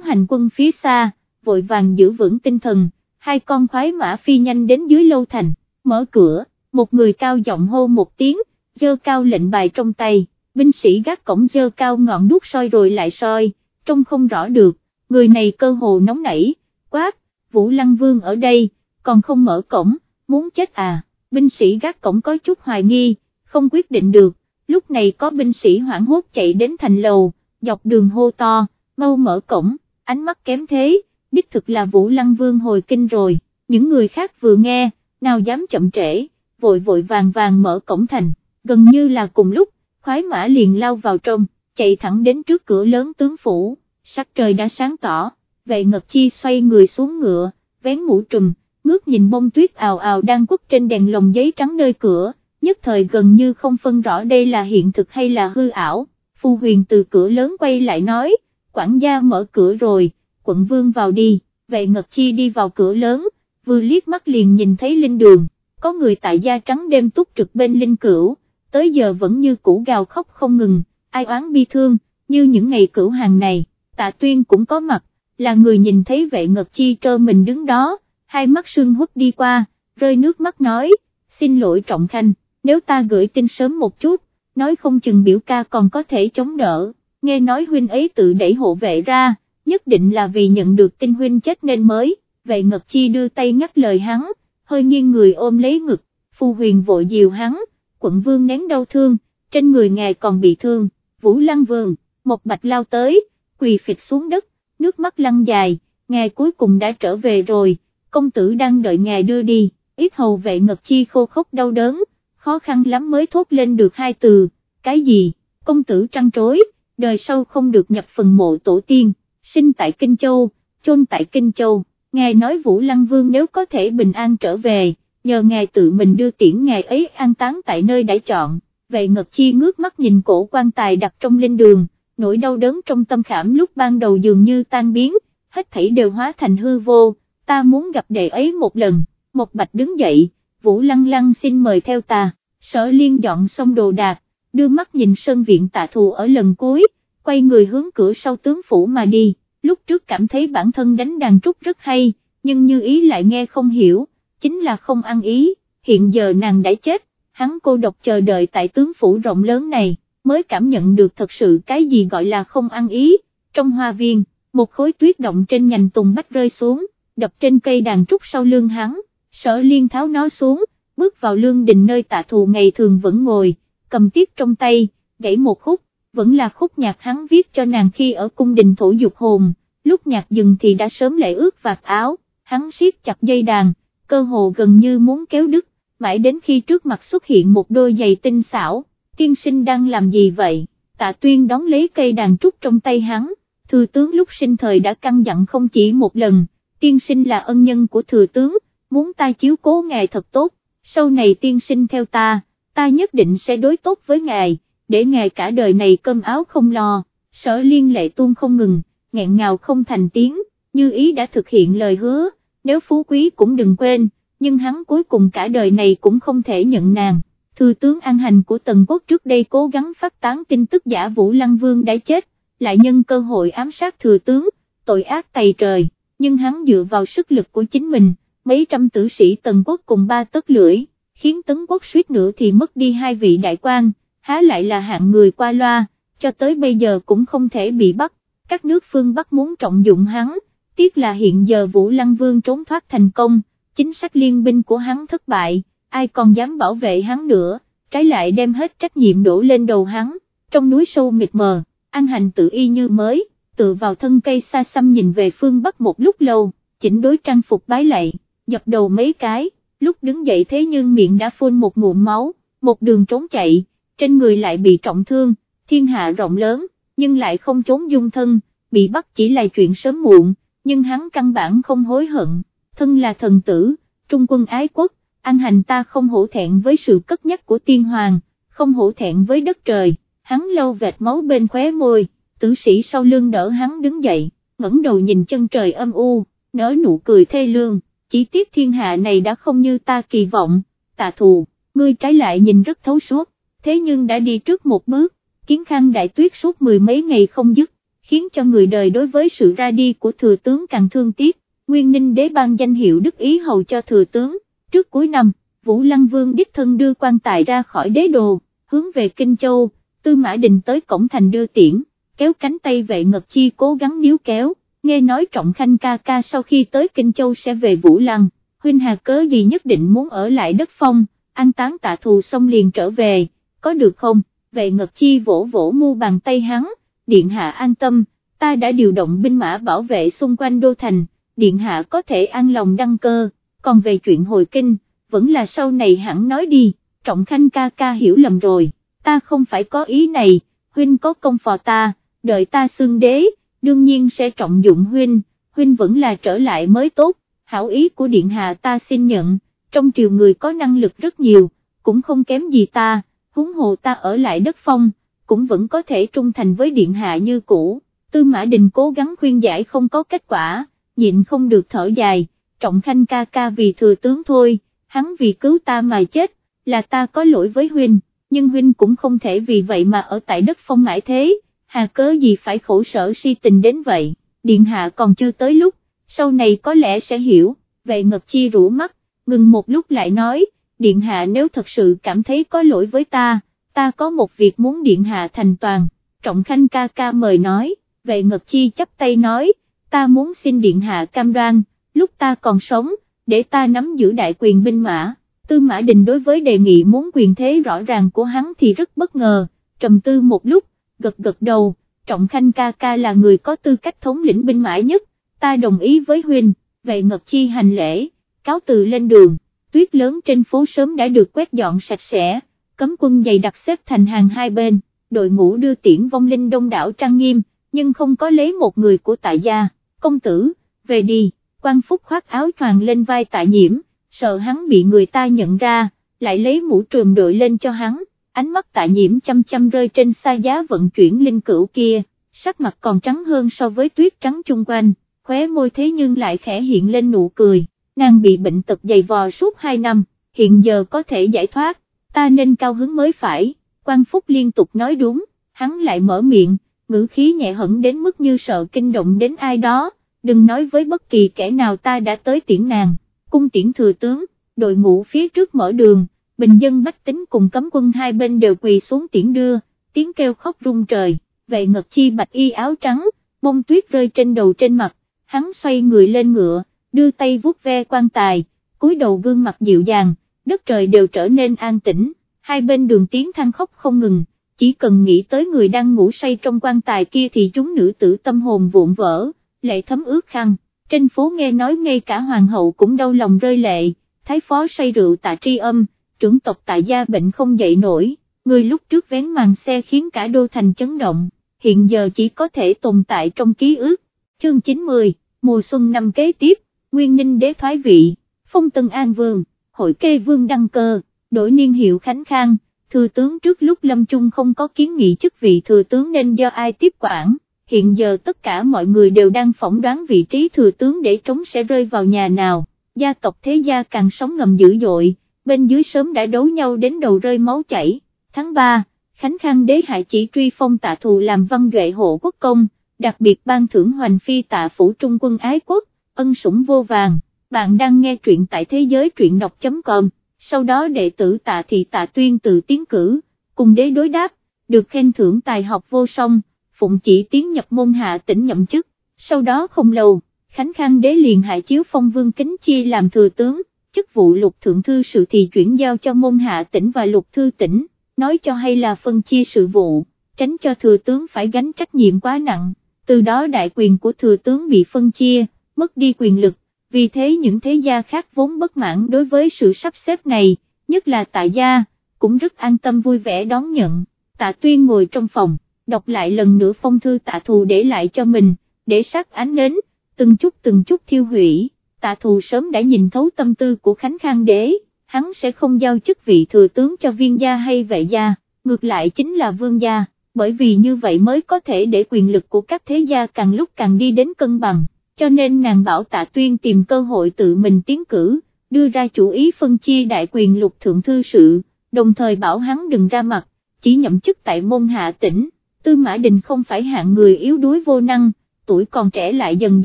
hành quân phía xa, vội vàng giữ vững tinh thần, hai con khoái mã phi nhanh đến dưới lâu thành, mở cửa, một người cao giọng hô một tiếng, dơ cao lệnh bài trong tay, binh sĩ gác cổng dơ cao ngọn đuốc soi rồi lại soi, trông không rõ được, người này cơ hồ nóng nảy, quát, Vũ Lăng Vương ở đây, còn không mở cổng, muốn chết à, binh sĩ gác cổng có chút hoài nghi, không quyết định được, lúc này có binh sĩ hoảng hốt chạy đến thành lầu, dọc đường hô to, mau mở cổng, ánh mắt kém thế, đích thực là Vũ Lăng Vương hồi kinh rồi, những người khác vừa nghe, nào dám chậm trễ, vội vội vàng vàng mở cổng thành, gần như là cùng lúc, khoái mã liền lao vào trong, chạy thẳng đến trước cửa lớn tướng phủ, sắc trời đã sáng tỏ, vệ ngật chi xoay người xuống ngựa, vén mũ trùm, ngước nhìn bông tuyết ào ào đang quất trên đèn lồng giấy trắng nơi cửa, nhất thời gần như không phân rõ đây là hiện thực hay là hư ảo, Phu Huyền từ cửa lớn quay lại nói, quản gia mở cửa rồi, quận vương vào đi, vệ ngật chi đi vào cửa lớn, vừa liếc mắt liền nhìn thấy linh đường, có người tại gia trắng đêm túc trực bên linh cửu, tới giờ vẫn như cũ gào khóc không ngừng, ai oán bi thương, như những ngày cửu hàng này, tạ tuyên cũng có mặt, là người nhìn thấy vệ ngật chi trơ mình đứng đó, hai mắt sưng hút đi qua, rơi nước mắt nói, xin lỗi trọng khanh, nếu ta gửi tin sớm một chút, nói không chừng biểu ca còn có thể chống đỡ, nghe nói huynh ấy tự đẩy hộ vệ ra, nhất định là vì nhận được tin huynh chết nên mới, vệ ngật chi đưa tay ngắt lời hắn, hơi nghiêng người ôm lấy ngực, phu huyền vội dìu hắn, quận vương nén đau thương, trên người ngài còn bị thương, vũ lăng vương, một bạch lao tới, quỳ phịch xuống đất, nước mắt lăn dài, ngài cuối cùng đã trở về rồi, công tử đang đợi ngài đưa đi, ít hầu vệ ngật chi khô khốc đau đớn, khó khăn lắm mới thốt lên được hai từ, cái gì, công tử trăn trối, đời sau không được nhập phần mộ tổ tiên, sinh tại Kinh Châu, chôn tại Kinh Châu, ngài nói Vũ Lăng Vương nếu có thể bình an trở về, nhờ ngài tự mình đưa tiễn ngài ấy an táng tại nơi đã chọn, về ngật chi ngước mắt nhìn cổ quan tài đặt trong linh đường, nỗi đau đớn trong tâm khảm lúc ban đầu dường như tan biến, hết thảy đều hóa thành hư vô, ta muốn gặp đệ ấy một lần, một bạch đứng dậy, Vũ Lăng Lăng xin mời theo ta, sở liên dọn xong đồ đạc, đưa mắt nhìn sân viện tạ thù ở lần cuối, quay người hướng cửa sau tướng phủ mà đi, lúc trước cảm thấy bản thân đánh đàn trúc rất hay, nhưng như ý lại nghe không hiểu, chính là không ăn ý, hiện giờ nàng đã chết, hắn cô độc chờ đợi tại tướng phủ rộng lớn này, mới cảm nhận được thật sự cái gì gọi là không ăn ý, trong hoa viên, một khối tuyết động trên nhành tùng bách rơi xuống, đập trên cây đàn trúc sau lưng hắn, sở liên tháo nó xuống, bước vào lương đình nơi tạ thù ngày thường vẫn ngồi, cầm tiết trong tay, gãy một khúc, vẫn là khúc nhạc hắn viết cho nàng khi ở cung đình thổ dục hồn, lúc nhạc dừng thì đã sớm lệ ướt vạt áo, hắn siết chặt dây đàn, cơ hồ gần như muốn kéo đứt, mãi đến khi trước mặt xuất hiện một đôi giày tinh xảo, tiên sinh đang làm gì vậy, tạ tuyên đón lấy cây đàn trúc trong tay hắn, thừa tướng lúc sinh thời đã căn dặn không chỉ một lần, tiên sinh là ân nhân của thừa tướng, muốn ta chiếu cố ngài thật tốt, sau này tiên sinh theo ta, ta nhất định sẽ đối tốt với ngài, để ngài cả đời này cơm áo không lo, sở liên lệ tuôn không ngừng, nghẹn ngào không thành tiếng, như ý đã thực hiện lời hứa, nếu phú quý cũng đừng quên, nhưng hắn cuối cùng cả đời này cũng không thể nhận nàng. Thư tướng an hành của Tần Quốc trước đây cố gắng phát tán tin tức giả Vũ Lăng Vương đã chết, lại nhân cơ hội ám sát thừa tướng, tội ác tày trời, nhưng hắn dựa vào sức lực của chính mình, mấy trăm tử sĩ Tần Quốc cùng ba tấc lưỡi, khiến Tấn Quốc suýt nữa thì mất đi hai vị đại quan, há lại là hạng người qua loa, cho tới bây giờ cũng không thể bị bắt, các nước phương Bắc muốn trọng dụng hắn, tiếc là hiện giờ Vũ Lăng Vương trốn thoát thành công, chính sách liên binh của hắn thất bại, ai còn dám bảo vệ hắn nữa, trái lại đem hết trách nhiệm đổ lên đầu hắn, trong núi sâu mịt mờ, an hành tự y như mới, tự vào thân cây xa xăm nhìn về phương Bắc một lúc lâu, chỉnh đối trang phục bái lạy, dập đầu mấy cái, lúc đứng dậy thế nhưng miệng đã phun một ngụm máu, một đường trốn chạy, trên người lại bị trọng thương, thiên hạ rộng lớn, nhưng lại không trốn dung thân, bị bắt chỉ là chuyện sớm muộn, nhưng hắn căn bản không hối hận, thân là thần tử, trung quân ái quốc, an hành ta không hổ thẹn với sự cất nhắc của tiên hoàng, không hổ thẹn với đất trời, hắn lâu vệt máu bên khóe môi, tử sĩ sau lưng đỡ hắn đứng dậy, ngẩng đầu nhìn chân trời âm u, nở nụ cười thê lương, chỉ tiếc thiên hạ này đã không như ta kỳ vọng, tạ thù, ngươi trái lại nhìn rất thấu suốt, thế nhưng đã đi trước một bước, kiến khang đại tuyết suốt mười mấy ngày không dứt, khiến cho người đời đối với sự ra đi của thừa tướng càng thương tiếc, Nguyên Ninh đế ban danh hiệu Đức Ý Hầu cho thừa tướng, trước cuối năm, Vũ Lăng Vương đích thân đưa quan tài ra khỏi đế đồ, hướng về Kinh Châu, Tư Mã Đình tới cổng thành đưa tiễn, kéo cánh tay vệ ngật chi cố gắng níu kéo, nghe nói Trọng Khanh ca ca sau khi tới Kinh Châu sẽ về Vũ Lăng, huynh hà cớ gì nhất định muốn ở lại đất phong, an táng tạ thù xong liền trở về, có được không, vệ ngật chi vỗ vỗ mu bàn tay hắn, điện hạ an tâm, ta đã điều động binh mã bảo vệ xung quanh đô thành, điện hạ có thể an lòng đăng cơ, còn về chuyện hồi kinh, vẫn là sau này hẳn nói đi, trọng khanh ca ca hiểu lầm rồi, ta không phải có ý này, huynh có công phò ta, đợi ta xương đế, đương nhiên sẽ trọng dụng huynh, huynh vẫn là trở lại mới tốt, hảo ý của điện hạ ta xin nhận, trong triều người có năng lực rất nhiều, cũng không kém gì ta, huống hồ ta ở lại đất phong, cũng vẫn có thể trung thành với điện hạ như cũ, tư mã đình cố gắng khuyên giải không có kết quả, nhịn không được thở dài, trọng khanh ca ca vì thừa tướng thôi, hắn vì cứu ta mà chết, là ta có lỗi với huynh, nhưng huynh cũng không thể vì vậy mà ở tại đất phong mãi thế, hà cớ gì phải khổ sở si tình đến vậy, điện hạ còn chưa tới lúc, sau này có lẽ sẽ hiểu, vậy ngật chi rũ mắt, ngừng một lúc lại nói, điện hạ nếu thật sự cảm thấy có lỗi với ta, ta có một việc muốn điện hạ thành toàn, trọng khanh ca ca mời nói, Vệ ngật chi chấp tay nói, ta muốn xin điện hạ cam đoan, lúc ta còn sống, để ta nắm giữ đại quyền binh mã. Tư Mã Đình đối với đề nghị muốn quyền thế rõ ràng của hắn thì rất bất ngờ, trầm tư một lúc, gật gật đầu, Trọng Khanh ca ca là người có tư cách thống lĩnh binh mã nhất, ta đồng ý với huynh, Vệ Ngật Chi hành lễ, cáo từ lên đường, tuyết lớn trên phố sớm đã được quét dọn sạch sẽ, cấm quân dày đặc xếp thành hàng hai bên, đội ngũ đưa tiễn vong linh đông đảo trang nghiêm, nhưng không có lấy một người của tại gia, công tử, về đi, quan phúc khoác áo choàng lên vai tại nhiễm, sợ hắn bị người ta nhận ra, lại lấy mũ trùm đội lên cho hắn, ánh mắt tại nhiễm chăm chăm rơi trên xa giá vận chuyển linh cửu kia, sắc mặt còn trắng hơn so với tuyết trắng chung quanh, khóe môi thế nhưng lại khẽ hiện lên nụ cười, nàng bị bệnh tật dày vò suốt 2 năm, hiện giờ có thể giải thoát, ta nên cao hứng mới phải, quan phúc liên tục nói đúng, hắn lại mở miệng, ngữ khí nhẹ hẳn đến mức như sợ kinh động đến ai đó, đừng nói với bất kỳ kẻ nào ta đã tới tiễn nàng, cung tiễn thừa tướng, đội ngũ phía trước mở đường, bình dân bách tính cùng cấm quân hai bên đều quỳ xuống tiễn đưa, tiếng kêu khóc rung trời, vệ ngật chi bạch y áo trắng, bông tuyết rơi trên đầu trên mặt, hắn xoay người lên ngựa, đưa tay vuốt ve quan tài, cúi đầu gương mặt dịu dàng, đất trời đều trở nên an tĩnh, hai bên đường tiếng than khóc không ngừng, chỉ cần nghĩ tới người đang ngủ say trong quan tài kia thì chúng nữ tử tâm hồn vụn vỡ, lệ thấm ướt khăn, trên phố nghe nói ngay cả hoàng hậu cũng đau lòng rơi lệ, thái phó say rượu tạ tri âm, trưởng tộc tại gia bệnh không dậy nổi, người lúc trước vén màn xe khiến cả đô thành chấn động, hiện giờ chỉ có thể tồn tại trong ký ức, chương 90, mùa xuân năm kế tiếp, nguyên ninh đế thoái vị, phong tân an vương, hội kê vương đăng cơ, đổi niên hiệu khánh khang thừa tướng trước lúc lâm chung không có kiến nghị chức vị thừa tướng nên do ai tiếp quản, hiện giờ tất cả mọi người đều đang phỏng đoán vị trí thừa tướng để trống sẽ rơi vào nhà nào, gia tộc thế gia càng sống ngầm dữ dội, bên dưới sớm đã đấu nhau đến đầu rơi máu chảy, tháng 3, Khánh Khang đế hại chỉ truy phong tạ thù làm văn duệ hộ quốc công, đặc biệt ban thưởng hoành phi tạ phủ trung quân ái quốc, ân sủng vô vàng, bạn đang nghe truyện tại thế giới truyện đọc.com sau đó đệ tử tạ thị tạ tuyên tự tiến cử, cùng đế đối đáp, được khen thưởng tài học vô song, phụng chỉ tiến nhập môn hạ tỉnh nhậm chức, sau đó không lâu, Khánh Khang đế liền hạ chiếu phong vương kính chi làm thừa tướng, chức vụ lục thượng thư sự thì chuyển giao cho môn hạ tỉnh và lục thư tỉnh, nói cho hay là phân chia sự vụ, tránh cho thừa tướng phải gánh trách nhiệm quá nặng, từ đó đại quyền của thừa tướng bị phân chia, mất đi quyền lực, vì thế những thế gia khác vốn bất mãn đối với sự sắp xếp này, nhất là tạ gia, cũng rất an tâm vui vẻ đón nhận, tạ tuyên ngồi trong phòng, đọc lại lần nữa phong thư tạ thù để lại cho mình, để sát ánh nến, từng chút từng chút thiêu hủy, tạ thù sớm đã nhìn thấu tâm tư của Khánh Khang đế, hắn sẽ không giao chức vị thừa tướng cho viên gia hay vệ gia, ngược lại chính là vương gia, bởi vì như vậy mới có thể để quyền lực của các thế gia càng lúc càng đi đến cân bằng cho nên nàng bảo tạ tuyên tìm cơ hội tự mình tiến cử, đưa ra chủ ý phân chia đại quyền lục thượng thư sự, đồng thời bảo hắn đừng ra mặt, chỉ nhậm chức tại môn hạ tỉnh, Tư Mã Đình không phải hạng người yếu đuối vô năng, tuổi còn trẻ lại dần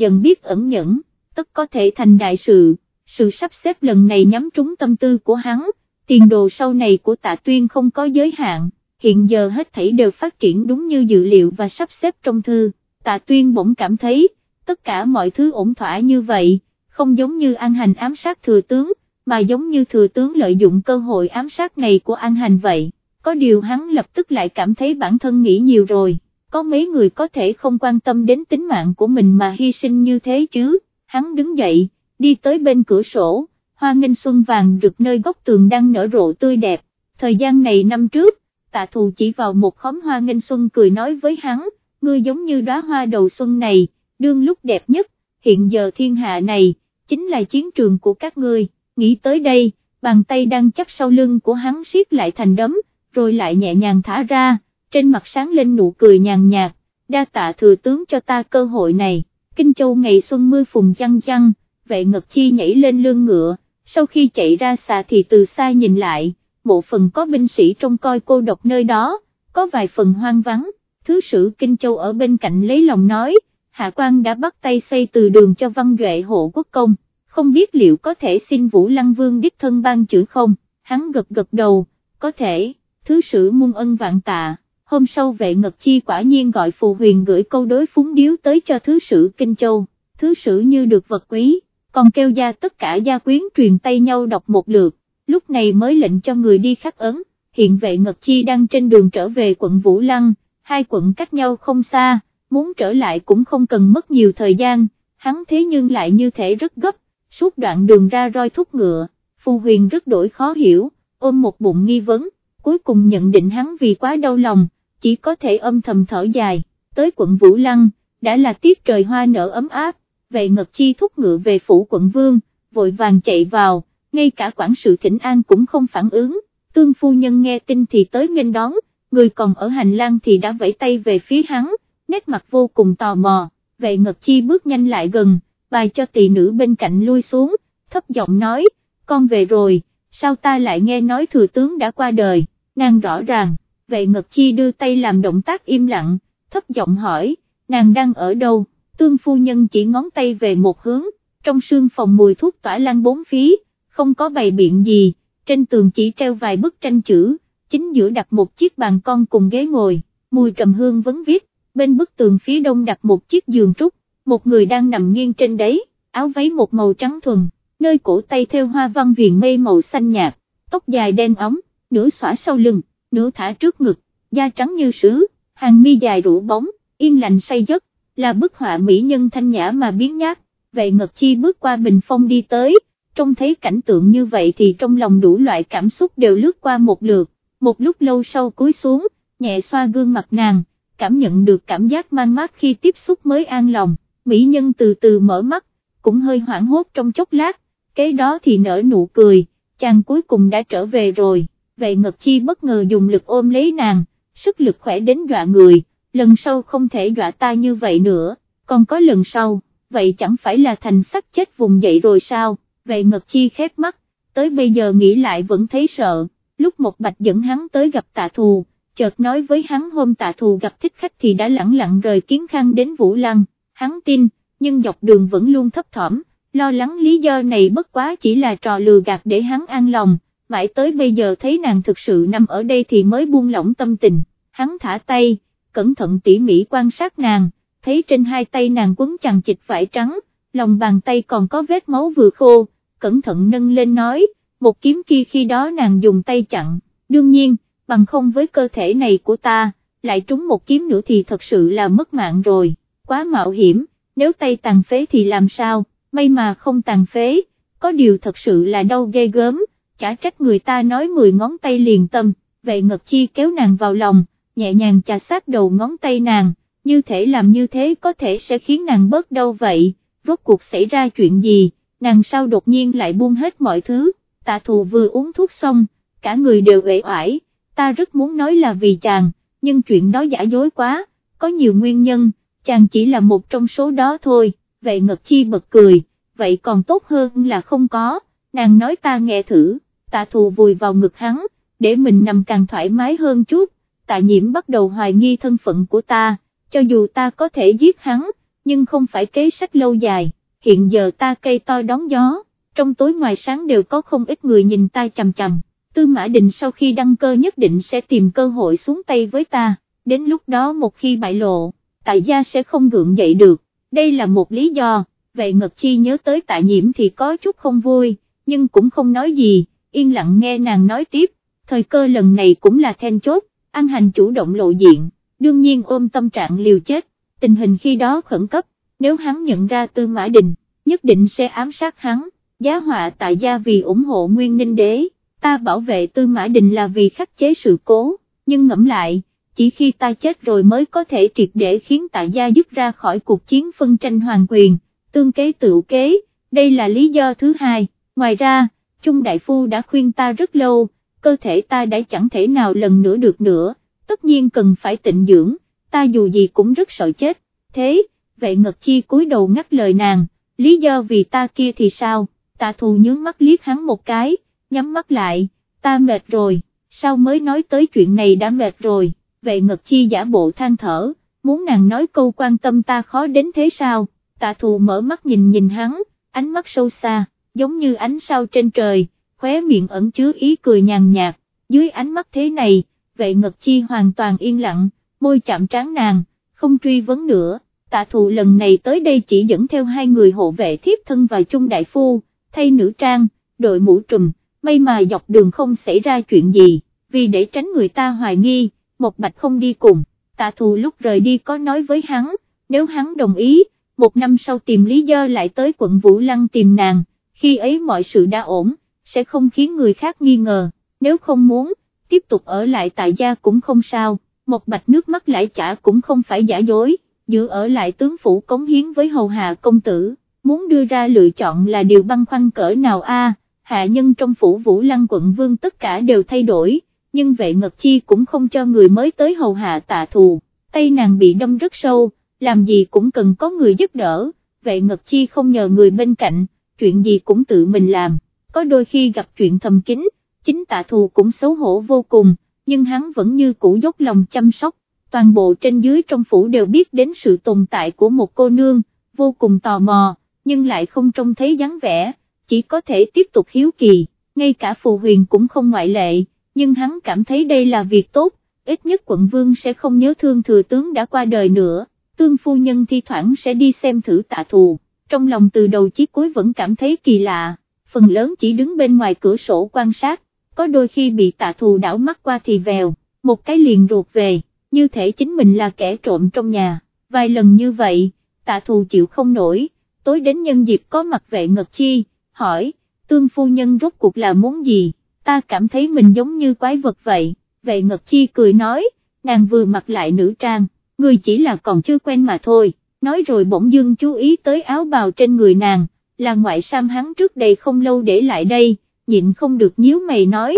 dần biết ẩn nhẫn, tất có thể thành đại sự, sự sắp xếp lần này nhắm trúng tâm tư của hắn, tiền đồ sau này của tạ tuyên không có giới hạn, hiện giờ hết thảy đều phát triển đúng như dự liệu và sắp xếp trong thư, tạ tuyên bỗng cảm thấy, tất cả mọi thứ ổn thỏa như vậy, không giống như an hành ám sát thừa tướng, mà giống như thừa tướng lợi dụng cơ hội ám sát này của an hành vậy, có điều hắn lập tức lại cảm thấy bản thân nghĩ nhiều rồi, có mấy người có thể không quan tâm đến tính mạng của mình mà hy sinh như thế chứ, hắn đứng dậy, đi tới bên cửa sổ, hoa nghênh xuân vàng rực nơi góc tường đang nở rộ tươi đẹp, thời gian này năm trước, tạ thù chỉ vào một khóm hoa nghênh xuân cười nói với hắn, ngươi giống như đóa hoa đầu xuân này, đương lúc đẹp nhất, hiện giờ thiên hạ này, chính là chiến trường của các ngươi, nghĩ tới đây, bàn tay đang chắc sau lưng của hắn siết lại thành đấm, rồi lại nhẹ nhàng thả ra, trên mặt sáng lên nụ cười nhàn nhạt, đa tạ thừa tướng cho ta cơ hội này, Kinh Châu ngày xuân mưa phùng chăng chăng, vệ ngật chi nhảy lên lưng ngựa, sau khi chạy ra xà thì từ xa nhìn lại, bộ phần có binh sĩ trông coi cô độc nơi đó, có vài phần hoang vắng, thứ sử Kinh Châu ở bên cạnh lấy lòng nói, Hạ quan đã bắt tay xây từ đường cho văn duệ hộ quốc công, không biết liệu có thể xin Vũ Lăng Vương đích thân ban chữ không, hắn gật gật đầu, có thể, thứ sử muôn ân vạn tạ, hôm sau vệ ngật chi quả nhiên gọi phù huyền gửi câu đối phúng điếu tới cho thứ sử Kinh Châu, thứ sử như được vật quý, còn kêu ra tất cả gia quyến truyền tay nhau đọc một lượt, lúc này mới lệnh cho người đi khắc ấn, hiện vệ ngật chi đang trên đường trở về quận Vũ Lăng, hai quận cách nhau không xa muốn trở lại cũng không cần mất nhiều thời gian, hắn thế nhưng lại như thể rất gấp, suốt đoạn đường ra roi thúc ngựa, Phù Huyền rất đổi khó hiểu, ôm một bụng nghi vấn, cuối cùng nhận định hắn vì quá đau lòng, chỉ có thể âm thầm thở dài, tới quận Vũ Lăng, đã là tiết trời hoa nở ấm áp, vậy Ngật Chi thúc ngựa về phủ quận Vương, vội vàng chạy vào, ngay cả quản sự thỉnh an cũng không phản ứng, tương phu nhân nghe tin thì tới nghênh đón, người còn ở hành lang thì đã vẫy tay về phía hắn, nét mặt vô cùng tò mò, vệ ngật chi bước nhanh lại gần, bài cho tỳ nữ bên cạnh lui xuống, thấp giọng nói, con về rồi, sao ta lại nghe nói thừa tướng đã qua đời, nàng rõ ràng, vệ ngật chi đưa tay làm động tác im lặng, thấp giọng hỏi, nàng đang ở đâu, tương phu nhân chỉ ngón tay về một hướng, trong sương phòng mùi thuốc tỏa lan bốn phí, không có bày biện gì, trên tường chỉ treo vài bức tranh chữ, chính giữa đặt một chiếc bàn con cùng ghế ngồi, mùi trầm hương vấn viết, bên bức tường phía đông đặt một chiếc giường trúc, một người đang nằm nghiêng trên đấy, áo váy một màu trắng thuần, nơi cổ tay theo hoa văn viền mây màu xanh nhạt, tóc dài đen ống, nửa xõa sau lưng, nửa thả trước ngực, da trắng như sứ, hàng mi dài rũ bóng, yên lành say giấc, là bức họa mỹ nhân thanh nhã mà biến nhát, vậy Ngật Chi bước qua bình phong đi tới, trông thấy cảnh tượng như vậy thì trong lòng đủ loại cảm xúc đều lướt qua một lượt, một lúc lâu sau cúi xuống, nhẹ xoa gương mặt nàng, cảm nhận được cảm giác mang mát khi tiếp xúc mới an lòng, mỹ nhân từ từ mở mắt, cũng hơi hoảng hốt trong chốc lát, kế đó thì nở nụ cười, chàng cuối cùng đã trở về rồi, vệ ngật chi bất ngờ dùng lực ôm lấy nàng, sức lực khỏe đến dọa người, lần sau không thể dọa ta như vậy nữa, còn có lần sau, vậy chẳng phải là thành sắc chết vùng dậy rồi sao, vệ ngật chi khép mắt, tới bây giờ nghĩ lại vẫn thấy sợ, lúc một bạch dẫn hắn tới gặp tạ thù, chợt nói với hắn hôm tạ thù gặp thích khách thì đã lẳng lặng rời kiến khang đến Vũ Lăng, hắn tin, nhưng dọc đường vẫn luôn thấp thỏm, lo lắng lý do này bất quá chỉ là trò lừa gạt để hắn an lòng, mãi tới bây giờ thấy nàng thực sự nằm ở đây thì mới buông lỏng tâm tình, hắn thả tay, cẩn thận tỉ mỉ quan sát nàng, thấy trên hai tay nàng quấn chằng chịch vải trắng, lòng bàn tay còn có vết máu vừa khô, cẩn thận nâng lên nói, một kiếm kia khi đó nàng dùng tay chặn, đương nhiên, bằng không với cơ thể này của ta, lại trúng một kiếm nữa thì thật sự là mất mạng rồi, quá mạo hiểm, nếu tay tàn phế thì làm sao, may mà không tàn phế, có điều thật sự là đau ghê gớm, chả trách người ta nói 10 ngón tay liền tâm, vậy Ngật Chi kéo nàng vào lòng, nhẹ nhàng chà sát đầu ngón tay nàng, như thể làm như thế có thể sẽ khiến nàng bớt đau vậy, rốt cuộc xảy ra chuyện gì, nàng sao đột nhiên lại buông hết mọi thứ, tạ thù vừa uống thuốc xong, cả người đều uể oải ta rất muốn nói là vì chàng, nhưng chuyện đó giả dối quá, có nhiều nguyên nhân, chàng chỉ là một trong số đó thôi, vậy Ngật Chi bật cười, vậy còn tốt hơn là không có, nàng nói ta nghe thử, tạ thù vùi vào ngực hắn, để mình nằm càng thoải mái hơn chút, tạ nhiễm bắt đầu hoài nghi thân phận của ta, cho dù ta có thể giết hắn, nhưng không phải kế sách lâu dài, hiện giờ ta cây to đón gió, trong tối ngoài sáng đều có không ít người nhìn ta chằm chằm. Tư Mã Đình sau khi đăng cơ nhất định sẽ tìm cơ hội xuống tay với ta, đến lúc đó một khi bại lộ, tại gia sẽ không gượng dậy được, đây là một lý do, vậy Ngật Chi nhớ tới tạ nhiễm thì có chút không vui, nhưng cũng không nói gì, yên lặng nghe nàng nói tiếp, thời cơ lần này cũng là then chốt, An Hành chủ động lộ diện, đương nhiên ôm tâm trạng liều chết, tình hình khi đó khẩn cấp, nếu hắn nhận ra Tư Mã Đình, nhất định sẽ ám sát hắn, giá họa tại gia vì ủng hộ Nguyên Ninh Đế, ta bảo vệ Tư Mã Đình là vì khắc chế sự cố, nhưng ngẫm lại, chỉ khi ta chết rồi mới có thể triệt để khiến tạ gia dứt ra khỏi cuộc chiến phân tranh hoàng quyền, tương kế tự kế, đây là lý do thứ hai, ngoài ra, Trung Đại Phu đã khuyên ta rất lâu, cơ thể ta đã chẳng thể nào lần nữa được nữa, tất nhiên cần phải tịnh dưỡng, ta dù gì cũng rất sợ chết, thế, vệ ngật chi cúi đầu ngắt lời nàng, lý do vì ta kia thì sao, tạ thù nhướng mắt liếc hắn một cái, nhắm mắt lại, ta mệt rồi, sao mới nói tới chuyện này đã mệt rồi, vệ ngật chi giả bộ than thở, muốn nàng nói câu quan tâm ta khó đến thế sao, tạ thù mở mắt nhìn nhìn hắn, ánh mắt sâu xa, giống như ánh sao trên trời, khóe miệng ẩn chứa ý cười nhàn nhạt, dưới ánh mắt thế này, vệ ngật chi hoàn toàn yên lặng, môi chạm trán nàng, không truy vấn nữa, tạ thù lần này tới đây chỉ dẫn theo hai người hộ vệ thiếp thân và chung đại phu, thay nữ trang, đội mũ trùm, may mà dọc đường không xảy ra chuyện gì, vì để tránh người ta hoài nghi, một bạch không đi cùng, tạ thù lúc rời đi có nói với hắn, nếu hắn đồng ý, một năm sau tìm lý do lại tới quận Vũ Lăng tìm nàng, khi ấy mọi sự đã ổn, sẽ không khiến người khác nghi ngờ, nếu không muốn, tiếp tục ở lại tại gia cũng không sao, một bạch nước mắt lại trả cũng không phải giả dối, giữ ở lại tướng phủ cống hiến với hầu hạ công tử, muốn đưa ra lựa chọn là điều băn khoăn cỡ nào a? Hạ nhân trong phủ Vũ Lăng quận vương tất cả đều thay đổi, nhưng vệ ngật chi cũng không cho người mới tới hầu hạ tạ thù, tay nàng bị đâm rất sâu, làm gì cũng cần có người giúp đỡ, vệ ngật chi không nhờ người bên cạnh, chuyện gì cũng tự mình làm, có đôi khi gặp chuyện thầm kín, chính tạ thù cũng xấu hổ vô cùng, nhưng hắn vẫn như cũ dốc lòng chăm sóc, toàn bộ trên dưới trong phủ đều biết đến sự tồn tại của một cô nương, vô cùng tò mò, nhưng lại không trông thấy dáng vẻ, chỉ có thể tiếp tục hiếu kỳ, ngay cả phù huyền cũng không ngoại lệ, nhưng hắn cảm thấy đây là việc tốt, ít nhất quận vương sẽ không nhớ thương thừa tướng đã qua đời nữa, tương phu nhân thi thoảng sẽ đi xem thử tạ thù, trong lòng từ đầu chí cuối vẫn cảm thấy kỳ lạ, phần lớn chỉ đứng bên ngoài cửa sổ quan sát, có đôi khi bị tạ thù đảo mắt qua thì vèo, một cái liền ruột về, như thể chính mình là kẻ trộm trong nhà, vài lần như vậy, tạ thù chịu không nổi, tối đến nhân dịp có mặt vệ ngật chi, hỏi, tương phu nhân rốt cuộc là muốn gì, ta cảm thấy mình giống như quái vật vậy, vệ ngật chi cười nói, nàng vừa mặc lại nữ trang, người chỉ là còn chưa quen mà thôi, nói rồi bỗng dưng chú ý tới áo bào trên người nàng, là ngoại sam hắn trước đây không lâu để lại đây, nhịn không được nhíu mày nói,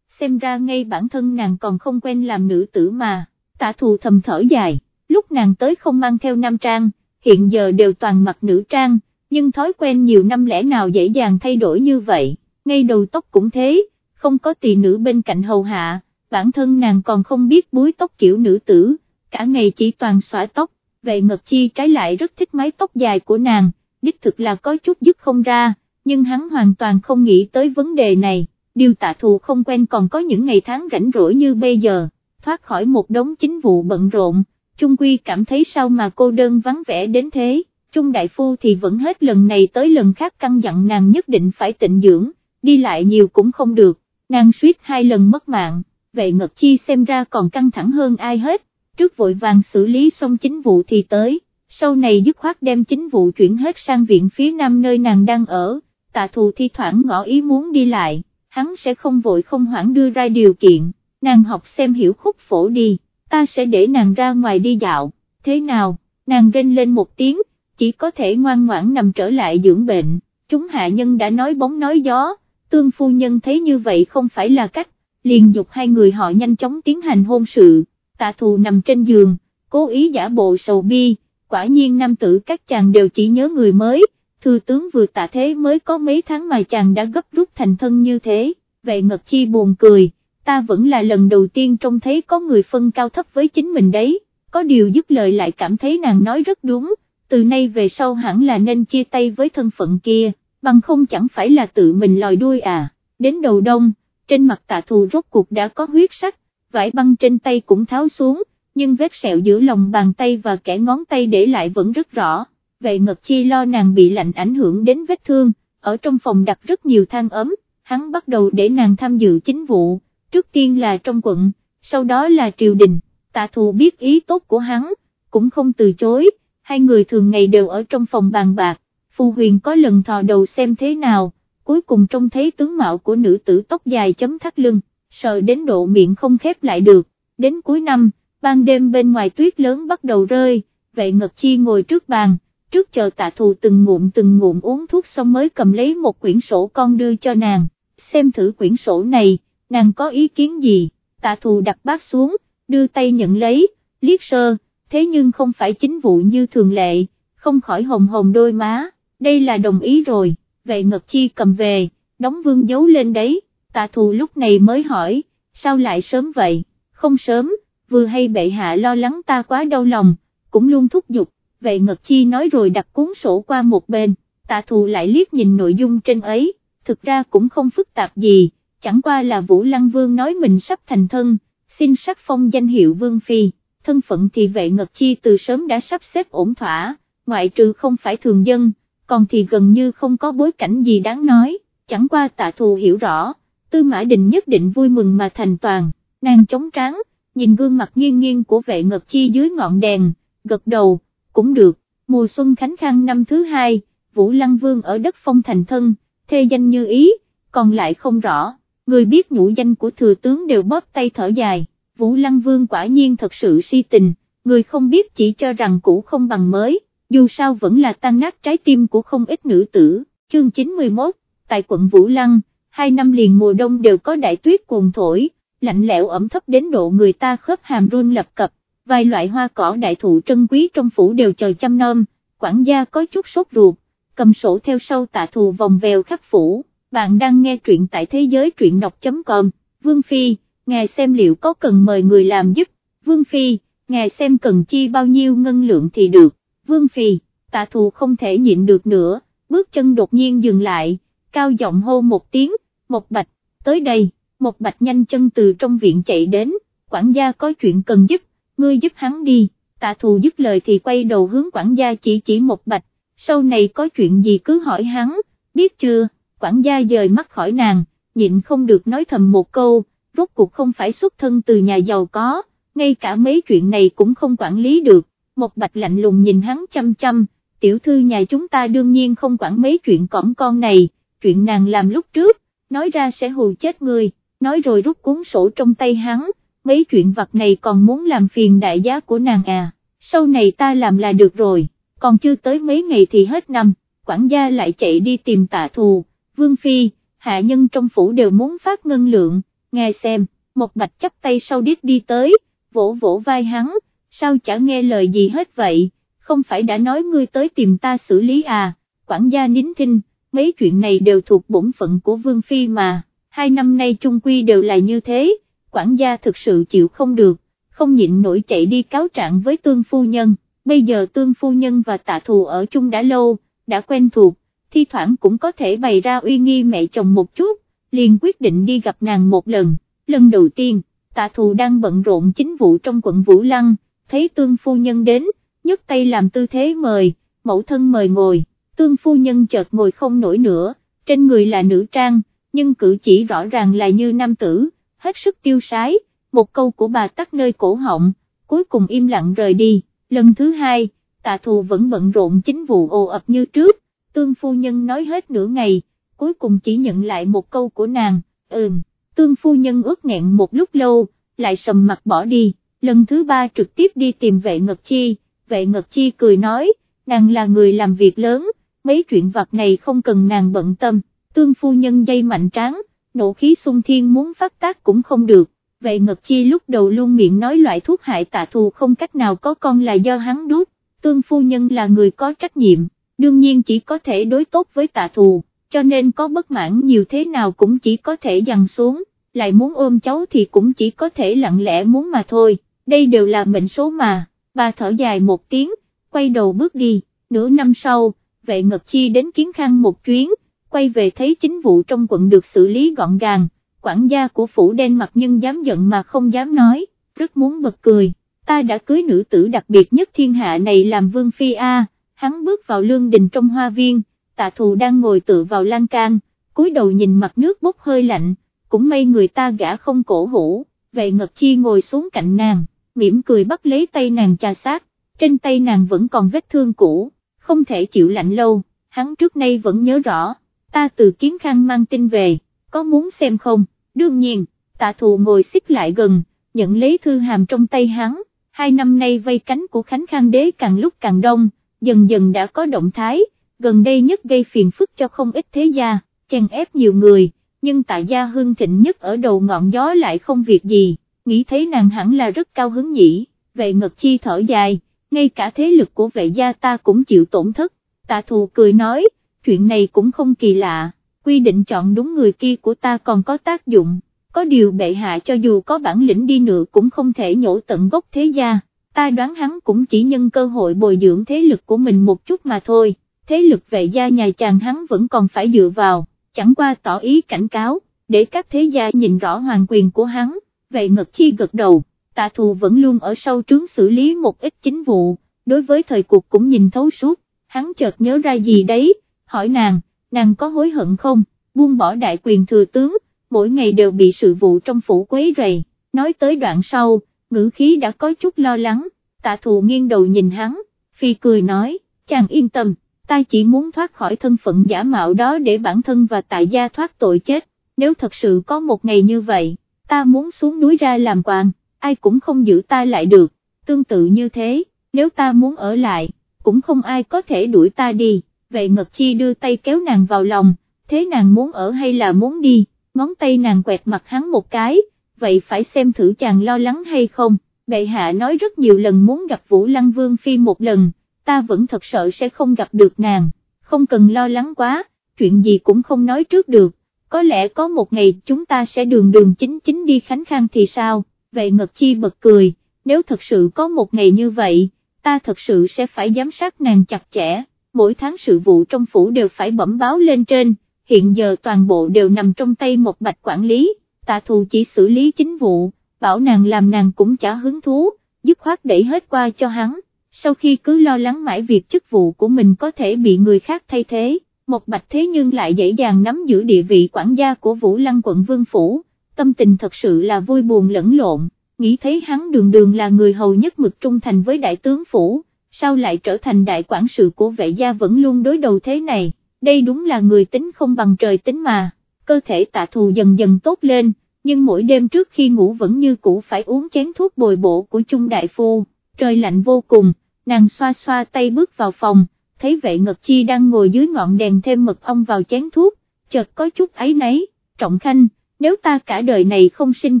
xem ra ngay bản thân nàng còn không quen làm nữ tử mà, tạ thù thầm thở dài, lúc nàng tới không mang theo nam trang, hiện giờ đều toàn mặc nữ trang, nhưng thói quen nhiều năm lẽ nào dễ dàng thay đổi như vậy, ngay đầu tóc cũng thế, không có tỳ nữ bên cạnh hầu hạ, bản thân nàng còn không biết búi tóc kiểu nữ tử, cả ngày chỉ toàn xõa tóc, vệ ngật chi trái lại rất thích mái tóc dài của nàng, đích thực là có chút dứt không ra, nhưng hắn hoàn toàn không nghĩ tới vấn đề này, điều tạ thù không quen còn có những ngày tháng rảnh rỗi như bây giờ, thoát khỏi một đống chính vụ bận rộn, Trung Quy cảm thấy sao mà cô đơn vắng vẻ đến thế, Trung Đại Phu thì vẫn hết lần này tới lần khác căng dặn nàng nhất định phải tịnh dưỡng, đi lại nhiều cũng không được, nàng suýt hai lần mất mạng, vậy Ngật Chi xem ra còn căng thẳng hơn ai hết, trước vội vàng xử lý xong chính vụ thì tới, sau này dứt khoát đem chính vụ chuyển hết sang viện phía nam nơi nàng đang ở, tạ thù thi thoảng ngỏ ý muốn đi lại, hắn sẽ không vội không hoãn đưa ra điều kiện, nàng học xem hiểu khúc phổ đi, ta sẽ để nàng ra ngoài đi dạo, thế nào, nàng rên lên một tiếng, chỉ có thể ngoan ngoãn nằm trở lại dưỡng bệnh, chúng hạ nhân đã nói bóng nói gió, tương phu nhân thấy như vậy không phải là cách, liền dục hai người họ nhanh chóng tiến hành hôn sự, tạ thù nằm trên giường, cố ý giả bộ sầu bi, quả nhiên nam tử các chàng đều chỉ nhớ người mới, thư tướng vừa tạ thế mới có mấy tháng mà chàng đã gấp rút thành thân như thế, vậy Ngật Chi buồn cười, ta vẫn là lần đầu tiên trông thấy có người phân cao thấp với chính mình đấy, có điều dứt lời lại cảm thấy nàng nói rất đúng, từ nay về sau hẳn là nên chia tay với thân phận kia, bằng không chẳng phải là tự mình lòi đuôi à, đến đầu đông, trên mặt tạ thù rốt cuộc đã có huyết sắc, vải băng trên tay cũng tháo xuống, nhưng vết sẹo giữa lòng bàn tay và kẻ ngón tay để lại vẫn rất rõ, vậy Ngật Chi lo nàng bị lạnh ảnh hưởng đến vết thương, ở trong phòng đặt rất nhiều than ấm, hắn bắt đầu để nàng tham dự chính vụ, trước tiên là trong quận, sau đó là triều đình, tạ thù biết ý tốt của hắn, cũng không từ chối, hai người thường ngày đều ở trong phòng bàn bạc, Phù Huyền có lần thò đầu xem thế nào, cuối cùng trông thấy tướng mạo của nữ tử tóc dài chấm thắt lưng, sợ đến độ miệng không khép lại được, đến cuối năm, ban đêm bên ngoài tuyết lớn bắt đầu rơi, Vệ Ngật Chi ngồi trước bàn, trước chờ tạ thù từng ngụm từng ngụm uống thuốc xong mới cầm lấy một quyển sổ con đưa cho nàng, xem thử quyển sổ này, nàng có ý kiến gì, tạ thù đặt bát xuống, đưa tay nhận lấy, liếc sơ, thế nhưng không phải chính vụ như thường lệ, không khỏi hồng hồng đôi má, đây là đồng ý rồi, vậy Ngật Chi cầm về, đóng vương giấu lên đấy, tạ thù lúc này mới hỏi, sao lại sớm vậy, không sớm, vừa hay bệ hạ lo lắng ta quá đau lòng, cũng luôn thúc giục, vậy Ngật Chi nói rồi đặt cuốn sổ qua một bên, tạ thù lại liếc nhìn nội dung trên ấy, thực ra cũng không phức tạp gì, chẳng qua là Vũ Lăng Vương nói mình sắp thành thân, xin sắc phong danh hiệu Vương Phi, thân phận thì vệ Ngật Chi từ sớm đã sắp xếp ổn thỏa, ngoại trừ không phải thường dân, còn thì gần như không có bối cảnh gì đáng nói, chẳng qua tạ thù hiểu rõ, Tư Mã Đình nhất định vui mừng mà thành toàn, nàng chống tráng, nhìn gương mặt nghiêng nghiêng của vệ Ngật Chi dưới ngọn đèn, gật đầu, cũng được, mùa xuân khánh khang năm thứ hai, Vũ Lăng Vương ở đất phong thành thân, thê danh như ý, còn lại không rõ, người biết nhũ danh của thừa tướng đều bóp tay thở dài, Vũ Lăng Vương quả nhiên thật sự si tình, người không biết chỉ cho rằng cũ không bằng mới, dù sao vẫn là tan nát trái tim của không ít nữ tử, chương 91, tại quận Vũ Lăng, hai năm liền mùa đông đều có đại tuyết cuồng thổi, lạnh lẽo ẩm thấp đến độ người ta khớp hàm run lập cập, vài loại hoa cỏ đại thụ trân quý trong phủ đều chờ chăm nom, quản gia có chút sốt ruột, cầm sổ theo sau tạ thù vòng vèo khắp phủ, bạn đang nghe truyện tại thế giới truyện đọc.com, Vương Phi, ngài xem liệu có cần mời người làm giúp, Vương Phi, ngài xem cần chi bao nhiêu ngân lượng thì được, Vương Phi, tạ thù không thể nhịn được nữa, bước chân đột nhiên dừng lại, cao giọng hô một tiếng, một bạch, tới đây, một bạch nhanh chân từ trong viện chạy đến, quản gia có chuyện cần giúp, ngươi giúp hắn đi, tạ thù dứt lời thì quay đầu hướng quản gia chỉ chỉ một bạch, sau này có chuyện gì cứ hỏi hắn, biết chưa, quản gia dời mắt khỏi nàng, nhịn không được nói thầm một câu, rốt cuộc không phải xuất thân từ nhà giàu có, ngay cả mấy chuyện này cũng không quản lý được, một bạch lạnh lùng nhìn hắn chăm chăm, tiểu thư nhà chúng ta đương nhiên không quản mấy chuyện cõng con này, chuyện nàng làm lúc trước, nói ra sẽ hù chết người, nói rồi rút cuốn sổ trong tay hắn, mấy chuyện vặt này còn muốn làm phiền đại giá của nàng à, sau này ta làm là được rồi, còn chưa tới mấy ngày thì hết năm, quản gia lại chạy đi tìm tạ thù, vương phi, hạ nhân trong phủ đều muốn phát ngân lượng, nghe xem, một bạch chấp tay sau điếc đi tới, vỗ vỗ vai hắn, sao chả nghe lời gì hết vậy, không phải đã nói ngươi tới tìm ta xử lý à, quản gia nín thinh, mấy chuyện này đều thuộc bổn phận của Vương Phi mà, hai năm nay trung quy đều là như thế, quản gia thực sự chịu không được, không nhịn nổi chạy đi cáo trạng với tương phu nhân, bây giờ tương phu nhân và tạ thù ở chung đã lâu, đã quen thuộc, thi thoảng cũng có thể bày ra uy nghi mẹ chồng một chút, liền quyết định đi gặp nàng một lần, lần đầu tiên, tạ thù đang bận rộn chính vụ trong quận Vũ Lăng, thấy tương phu nhân đến, nhấc tay làm tư thế mời, mẫu thân mời ngồi, tương phu nhân chợt ngồi không nổi nữa, trên người là nữ trang, nhưng cử chỉ rõ ràng là như nam tử, hết sức tiêu sái, một câu của bà tắt nơi cổ họng, cuối cùng im lặng rời đi, lần thứ hai, tạ thù vẫn bận rộn chính vụ ồ ập như trước, tương phu nhân nói hết nửa ngày, cuối cùng chỉ nhận lại một câu của nàng, ừm, tương phu nhân ước nghẹn một lúc lâu, lại sầm mặt bỏ đi, lần thứ ba trực tiếp đi tìm vệ ngật chi, vệ ngật chi cười nói, nàng là người làm việc lớn, mấy chuyện vặt này không cần nàng bận tâm, tương phu nhân dây mạnh tráng, nộ khí sung thiên muốn phát tác cũng không được, vệ ngật chi lúc đầu luôn miệng nói loại thuốc hại tạ thù không cách nào có con là do hắn đút, tương phu nhân là người có trách nhiệm, đương nhiên chỉ có thể đối tốt với tạ thù, cho nên có bất mãn nhiều thế nào cũng chỉ có thể dằn xuống, lại muốn ôm cháu thì cũng chỉ có thể lặng lẽ muốn mà thôi, đây đều là mệnh số mà, bà thở dài một tiếng, quay đầu bước đi, nửa năm sau, vệ ngật chi đến kiến khang một chuyến, quay về thấy chính vụ trong quận được xử lý gọn gàng, quản gia của phủ đen mặt nhưng dám giận mà không dám nói, rất muốn bật cười, ta đã cưới nữ tử đặc biệt nhất thiên hạ này làm vương phi a. hắn bước vào lương đình trong hoa viên, tạ thù đang ngồi tựa vào lan can, cúi đầu nhìn mặt nước bốc hơi lạnh, cũng may người ta gã không cổ hủ, vệ ngật chi ngồi xuống cạnh nàng, mỉm cười bắt lấy tay nàng trà sát, trên tay nàng vẫn còn vết thương cũ, không thể chịu lạnh lâu, hắn trước nay vẫn nhớ rõ, ta từ kiến khang mang tin về, có muốn xem không, đương nhiên, tạ thù ngồi xích lại gần, nhận lấy thư hàm trong tay hắn, hai năm nay vây cánh của Khánh Khang đế càng lúc càng đông, dần dần đã có động thái, gần đây nhất gây phiền phức cho không ít thế gia, chèn ép nhiều người, nhưng tại gia hương thịnh nhất ở đầu ngọn gió lại không việc gì, nghĩ thấy nàng hẳn là rất cao hứng nhỉ, vệ ngật chi thở dài, ngay cả thế lực của vệ gia ta cũng chịu tổn thất, tạ thù cười nói, chuyện này cũng không kỳ lạ, quy định chọn đúng người kia của ta còn có tác dụng, có điều bệ hạ cho dù có bản lĩnh đi nữa cũng không thể nhổ tận gốc thế gia, ta đoán hắn cũng chỉ nhân cơ hội bồi dưỡng thế lực của mình một chút mà thôi, thế lực vệ gia nhà chàng hắn vẫn còn phải dựa vào, chẳng qua tỏ ý cảnh cáo, để các thế gia nhìn rõ hoàng quyền của hắn, vệ ngật chi gật đầu, tạ thù vẫn luôn ở sau trướng xử lý một ít chính vụ, đối với thời cuộc cũng nhìn thấu suốt, hắn chợt nhớ ra gì đấy, hỏi nàng, nàng có hối hận không, buông bỏ đại quyền thừa tướng, mỗi ngày đều bị sự vụ trong phủ quấy rầy, nói tới đoạn sau, ngữ khí đã có chút lo lắng, tạ thù nghiêng đầu nhìn hắn, phi cười nói, chàng yên tâm, ta chỉ muốn thoát khỏi thân phận giả mạo đó để bản thân và tại gia thoát tội chết, nếu thật sự có một ngày như vậy, ta muốn xuống núi ra làm quan, ai cũng không giữ ta lại được, tương tự như thế, nếu ta muốn ở lại, cũng không ai có thể đuổi ta đi, vậy Ngật Chi đưa tay kéo nàng vào lòng, thế nàng muốn ở hay là muốn đi, ngón tay nàng quẹt mặt hắn một cái, vậy phải xem thử chàng lo lắng hay không, bệ hạ nói rất nhiều lần muốn gặp Vũ Lăng Vương Phi một lần, ta vẫn thật sợ sẽ không gặp được nàng, không cần lo lắng quá, chuyện gì cũng không nói trước được, có lẽ có một ngày chúng ta sẽ đường đường chính chính đi Khánh Khang thì sao, vậy Ngật Chi bật cười, nếu thật sự có một ngày như vậy, ta thật sự sẽ phải giám sát nàng chặt chẽ, mỗi tháng sự vụ trong phủ đều phải bẩm báo lên trên, hiện giờ toàn bộ đều nằm trong tay một bạch quản lý, tạ thù chỉ xử lý chính vụ, bảo nàng làm nàng cũng chả hứng thú, dứt khoát đẩy hết qua cho hắn, sau khi cứ lo lắng mãi việc chức vụ của mình có thể bị người khác thay thế, một bạch thế nhưng lại dễ dàng nắm giữ địa vị quản gia của Vũ Lăng quận Vương Phủ, tâm tình thật sự là vui buồn lẫn lộn, nghĩ thấy hắn đường đường là người hầu nhất mực trung thành với đại tướng Phủ, sao lại trở thành đại quản sự của vệ gia vẫn luôn đối đầu thế này đây đúng là người tính không bằng trời tính mà, cơ thể tạ thù dần dần tốt lên, nhưng mỗi đêm trước khi ngủ vẫn như cũ phải uống chén thuốc bồi bổ của Trung Đại Phu, trời lạnh vô cùng, nàng xoa xoa tay bước vào phòng, thấy vệ ngật chi đang ngồi dưới ngọn đèn thêm mật ong vào chén thuốc, chợt có chút ấy nấy, trọng khanh, nếu ta cả đời này không sinh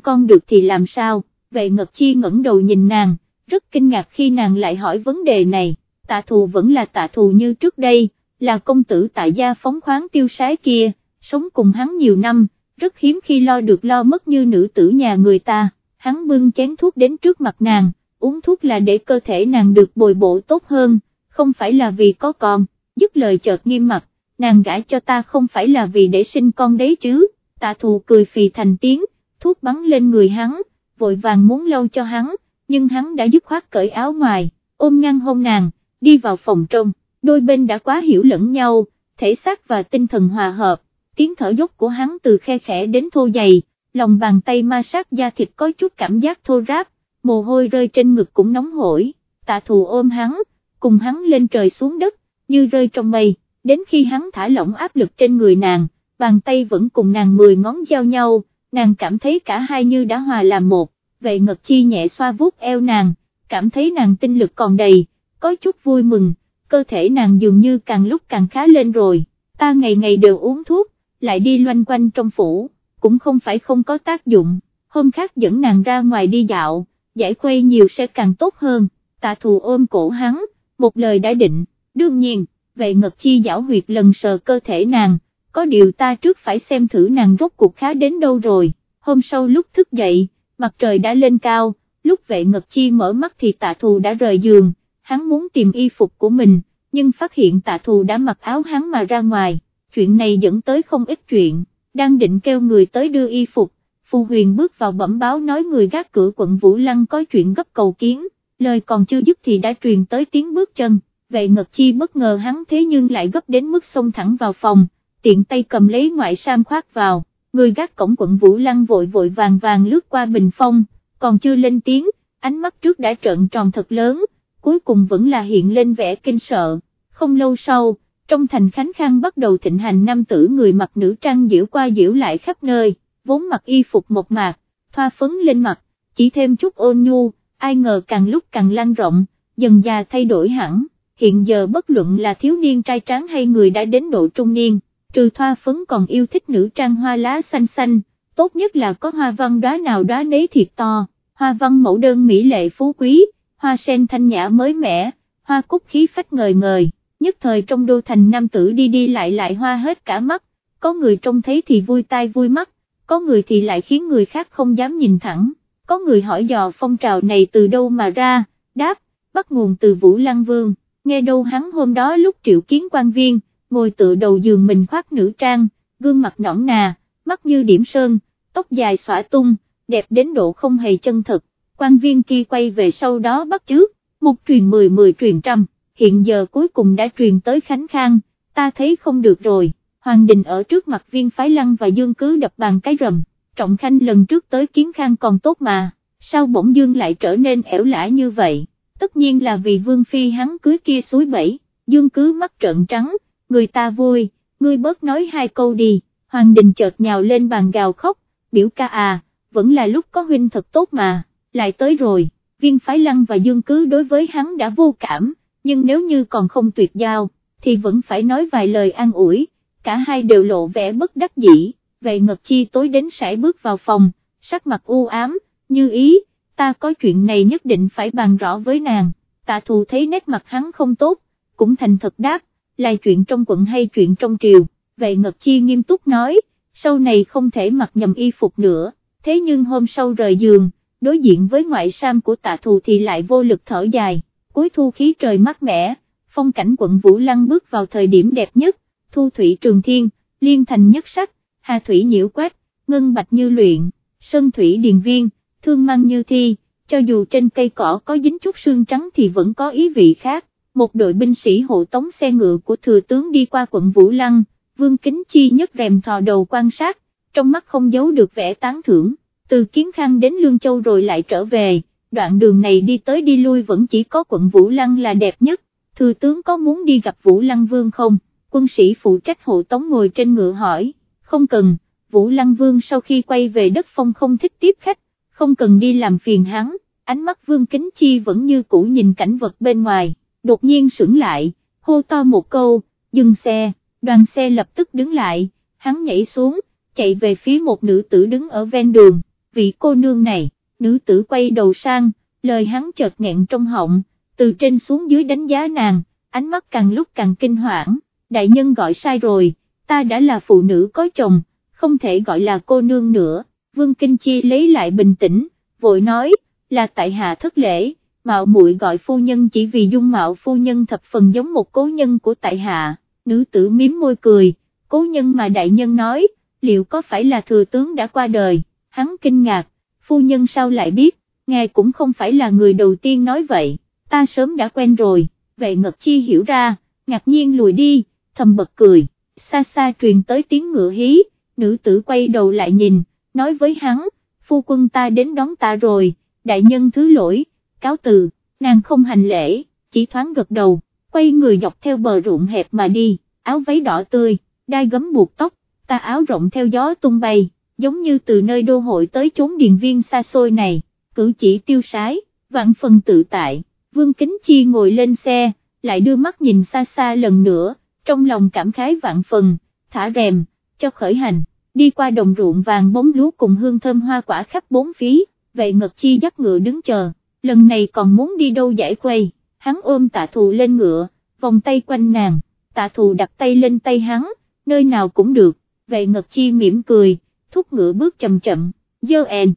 con được thì làm sao, vệ ngật chi ngẩng đầu nhìn nàng, rất kinh ngạc khi nàng lại hỏi vấn đề này, tạ thù vẫn là tạ thù như trước đây, là công tử tại gia phóng khoáng tiêu sái kia, sống cùng hắn nhiều năm, rất hiếm khi lo được lo mất như nữ tử nhà người ta, hắn bưng chén thuốc đến trước mặt nàng, uống thuốc là để cơ thể nàng được bồi bổ tốt hơn, không phải là vì có con, dứt lời chợt nghiêm mặt, nàng gãi cho ta không phải là vì để sinh con đấy chứ, tạ thù cười phì thành tiếng, thuốc bắn lên người hắn, vội vàng muốn lâu cho hắn, nhưng hắn đã dứt khoát cởi áo ngoài, ôm ngang hôn nàng, đi vào phòng trong đôi bên đã quá hiểu lẫn nhau, thể xác và tinh thần hòa hợp, tiếng thở dốc của hắn từ khe khẽ đến thô dày, lòng bàn tay ma sát da thịt có chút cảm giác thô ráp, mồ hôi rơi trên ngực cũng nóng hổi, tạ thù ôm hắn, cùng hắn lên trời xuống đất, như rơi trong mây, đến khi hắn thả lỏng áp lực trên người nàng, bàn tay vẫn cùng nàng mười ngón giao nhau, nàng cảm thấy cả hai như đã hòa làm một, vậy ngật chi nhẹ xoa vuốt eo nàng, cảm thấy nàng tinh lực còn đầy, có chút vui mừng cơ thể nàng dường như càng lúc càng khá lên rồi, ta ngày ngày đều uống thuốc, lại đi loanh quanh trong phủ, cũng không phải không có tác dụng, hôm khác dẫn nàng ra ngoài đi dạo, giải khuây nhiều sẽ càng tốt hơn, tạ thù ôm cổ hắn, một lời đã định, đương nhiên, vậy ngật chi giảo huyệt lần sờ cơ thể nàng, có điều ta trước phải xem thử nàng rốt cuộc khá đến đâu rồi, hôm sau lúc thức dậy, mặt trời đã lên cao, lúc vệ ngật chi mở mắt thì tạ thù đã rời giường, hắn muốn tìm y phục của mình, nhưng phát hiện tạ thù đã mặc áo hắn mà ra ngoài, chuyện này dẫn tới không ít chuyện, đang định kêu người tới đưa y phục, Phù Huyền bước vào bẩm báo nói người gác cửa quận Vũ Lăng có chuyện gấp cầu kiến, lời còn chưa dứt thì đã truyền tới tiếng bước chân, vệ ngật chi bất ngờ hắn thế nhưng lại gấp đến mức xông thẳng vào phòng, tiện tay cầm lấy ngoại sam khoác vào, người gác cổng quận Vũ Lăng vội vội vàng vàng lướt qua bình phong, còn chưa lên tiếng, ánh mắt trước đã trợn tròn thật lớn, cuối cùng vẫn là hiện lên vẻ kinh sợ, không lâu sau, trong thành Khánh Khang bắt đầu thịnh hành nam tử người mặc nữ trang diễu qua diễu lại khắp nơi, vốn mặc y phục một mạc, thoa phấn lên mặt, chỉ thêm chút ôn nhu, ai ngờ càng lúc càng lan rộng, dần già thay đổi hẳn, hiện giờ bất luận là thiếu niên trai tráng hay người đã đến độ trung niên, trừ thoa phấn còn yêu thích nữ trang hoa lá xanh xanh, tốt nhất là có hoa văn đóa nào đóa nấy thiệt to, hoa văn mẫu đơn mỹ lệ phú quý, hoa sen thanh nhã mới mẻ, hoa cúc khí phách ngời ngời, nhất thời trong đô thành nam tử đi đi lại lại hoa hết cả mắt, có người trông thấy thì vui tai vui mắt, có người thì lại khiến người khác không dám nhìn thẳng, có người hỏi dò phong trào này từ đâu mà ra, đáp, bắt nguồn từ Vũ Lăng Vương, nghe đâu hắn hôm đó lúc triệu kiến quan viên, ngồi tựa đầu giường mình khoác nữ trang, gương mặt nõn nà, mắt như điểm sơn, tóc dài xõa tung, đẹp đến độ không hề chân thực, quan viên kia quay về sau đó bắt trước, một truyền mười mười truyền trăm, hiện giờ cuối cùng đã truyền tới Khánh Khang, ta thấy không được rồi. Hoàng Đình ở trước mặt viên phái lăng và dương cứ đập bàn cái rầm, trọng khanh lần trước tới kiến khang còn tốt mà, sao bỗng dương lại trở nên ẻo lã như vậy, tất nhiên là vì vương phi hắn cưới kia suối bẫy, dương cứ mắt trợn trắng, người ta vui, ngươi bớt nói hai câu đi, Hoàng Đình chợt nhào lên bàn gào khóc, biểu ca à, vẫn là lúc có huynh thật tốt mà, lại tới rồi, viên phái lăng và dương cứ đối với hắn đã vô cảm, nhưng nếu như còn không tuyệt giao, thì vẫn phải nói vài lời an ủi cả hai đều lộ vẻ bất đắc dĩ, về ngật chi tối đến sải bước vào phòng, sắc mặt u ám, như ý, ta có chuyện này nhất định phải bàn rõ với nàng, tạ thù thấy nét mặt hắn không tốt, cũng thành thật đáp, là chuyện trong quận hay chuyện trong triều, về ngật chi nghiêm túc nói, sau này không thể mặc nhầm y phục nữa, thế nhưng hôm sau rời giường, đối diện với ngoại sam của tạ thù thì lại vô lực thở dài, cuối thu khí trời mát mẻ, phong cảnh quận Vũ Lăng bước vào thời điểm đẹp nhất, thu thủy trường thiên, liên thành nhất sắc, hà thủy nhiễu Quát, ngân bạch như luyện, sơn thủy điền viên, thương mang như thi, cho dù trên cây cỏ có dính chút sương trắng thì vẫn có ý vị khác. Một đội binh sĩ hộ tống xe ngựa của thừa tướng đi qua quận Vũ Lăng, Vương Kính Chi nhất rèm thò đầu quan sát, trong mắt không giấu được vẻ tán thưởng, từ Kiến Khang đến Lương Châu rồi lại trở về, đoạn đường này đi tới đi lui vẫn chỉ có quận Vũ Lăng là đẹp nhất, thừa tướng có muốn đi gặp Vũ Lăng Vương không? Quân sĩ phụ trách hộ tống ngồi trên ngựa hỏi, không cần, Vũ Lăng Vương sau khi quay về đất phong không thích tiếp khách, không cần đi làm phiền hắn, ánh mắt Vương Kính Chi vẫn như cũ nhìn cảnh vật bên ngoài, đột nhiên sững lại, hô to một câu, dừng xe, đoàn xe lập tức đứng lại, hắn nhảy xuống, chạy về phía một nữ tử đứng ở ven đường, vị cô nương này, nữ tử quay đầu sang, lời hắn chợt nghẹn trong họng, từ trên xuống dưới đánh giá nàng, ánh mắt càng lúc càng kinh hoảng, đại nhân gọi sai rồi, ta đã là phụ nữ có chồng, không thể gọi là cô nương nữa, Vương Kinh Chi lấy lại bình tĩnh, vội nói, là tại hạ thất lễ, mạo muội gọi phu nhân chỉ vì dung mạo phu nhân thập phần giống một cố nhân của tại hạ, nữ tử miếm môi cười, cố nhân mà đại nhân nói, liệu có phải là thừa tướng đã qua đời, hắn kinh ngạc, phu nhân sao lại biết, ngài cũng không phải là người đầu tiên nói vậy, ta sớm đã quen rồi, vậy Ngật Chi hiểu ra, ngạc nhiên lùi đi, thầm bật cười, xa xa truyền tới tiếng ngựa hí, nữ tử quay đầu lại nhìn, nói với hắn, phu quân ta đến đón ta rồi, đại nhân thứ lỗi, cáo từ, nàng không hành lễ, chỉ thoáng gật đầu, quay người dọc theo bờ ruộng hẹp mà đi, áo váy đỏ tươi, đai gấm buộc tóc, ta áo rộng theo gió tung bay, giống như từ nơi đô hội tới chốn điền viên xa xôi này, cử chỉ tiêu sái, vạn phần tự tại, vương kính chi ngồi lên xe, lại đưa mắt nhìn xa xa lần nữa, trong lòng cảm khái vạn phần, thả rèm, cho khởi hành, đi qua đồng ruộng vàng bóng lúa cùng hương thơm hoa quả khắp bốn phí, vậy Ngật Chi dắt ngựa đứng chờ, lần này còn muốn đi đâu giải quay, hắn ôm tạ thù lên ngựa, vòng tay quanh nàng, tạ thù đặt tay lên tay hắn, nơi nào cũng được, vậy Ngật Chi mỉm cười, thúc ngựa bước chậm chậm, dơ en.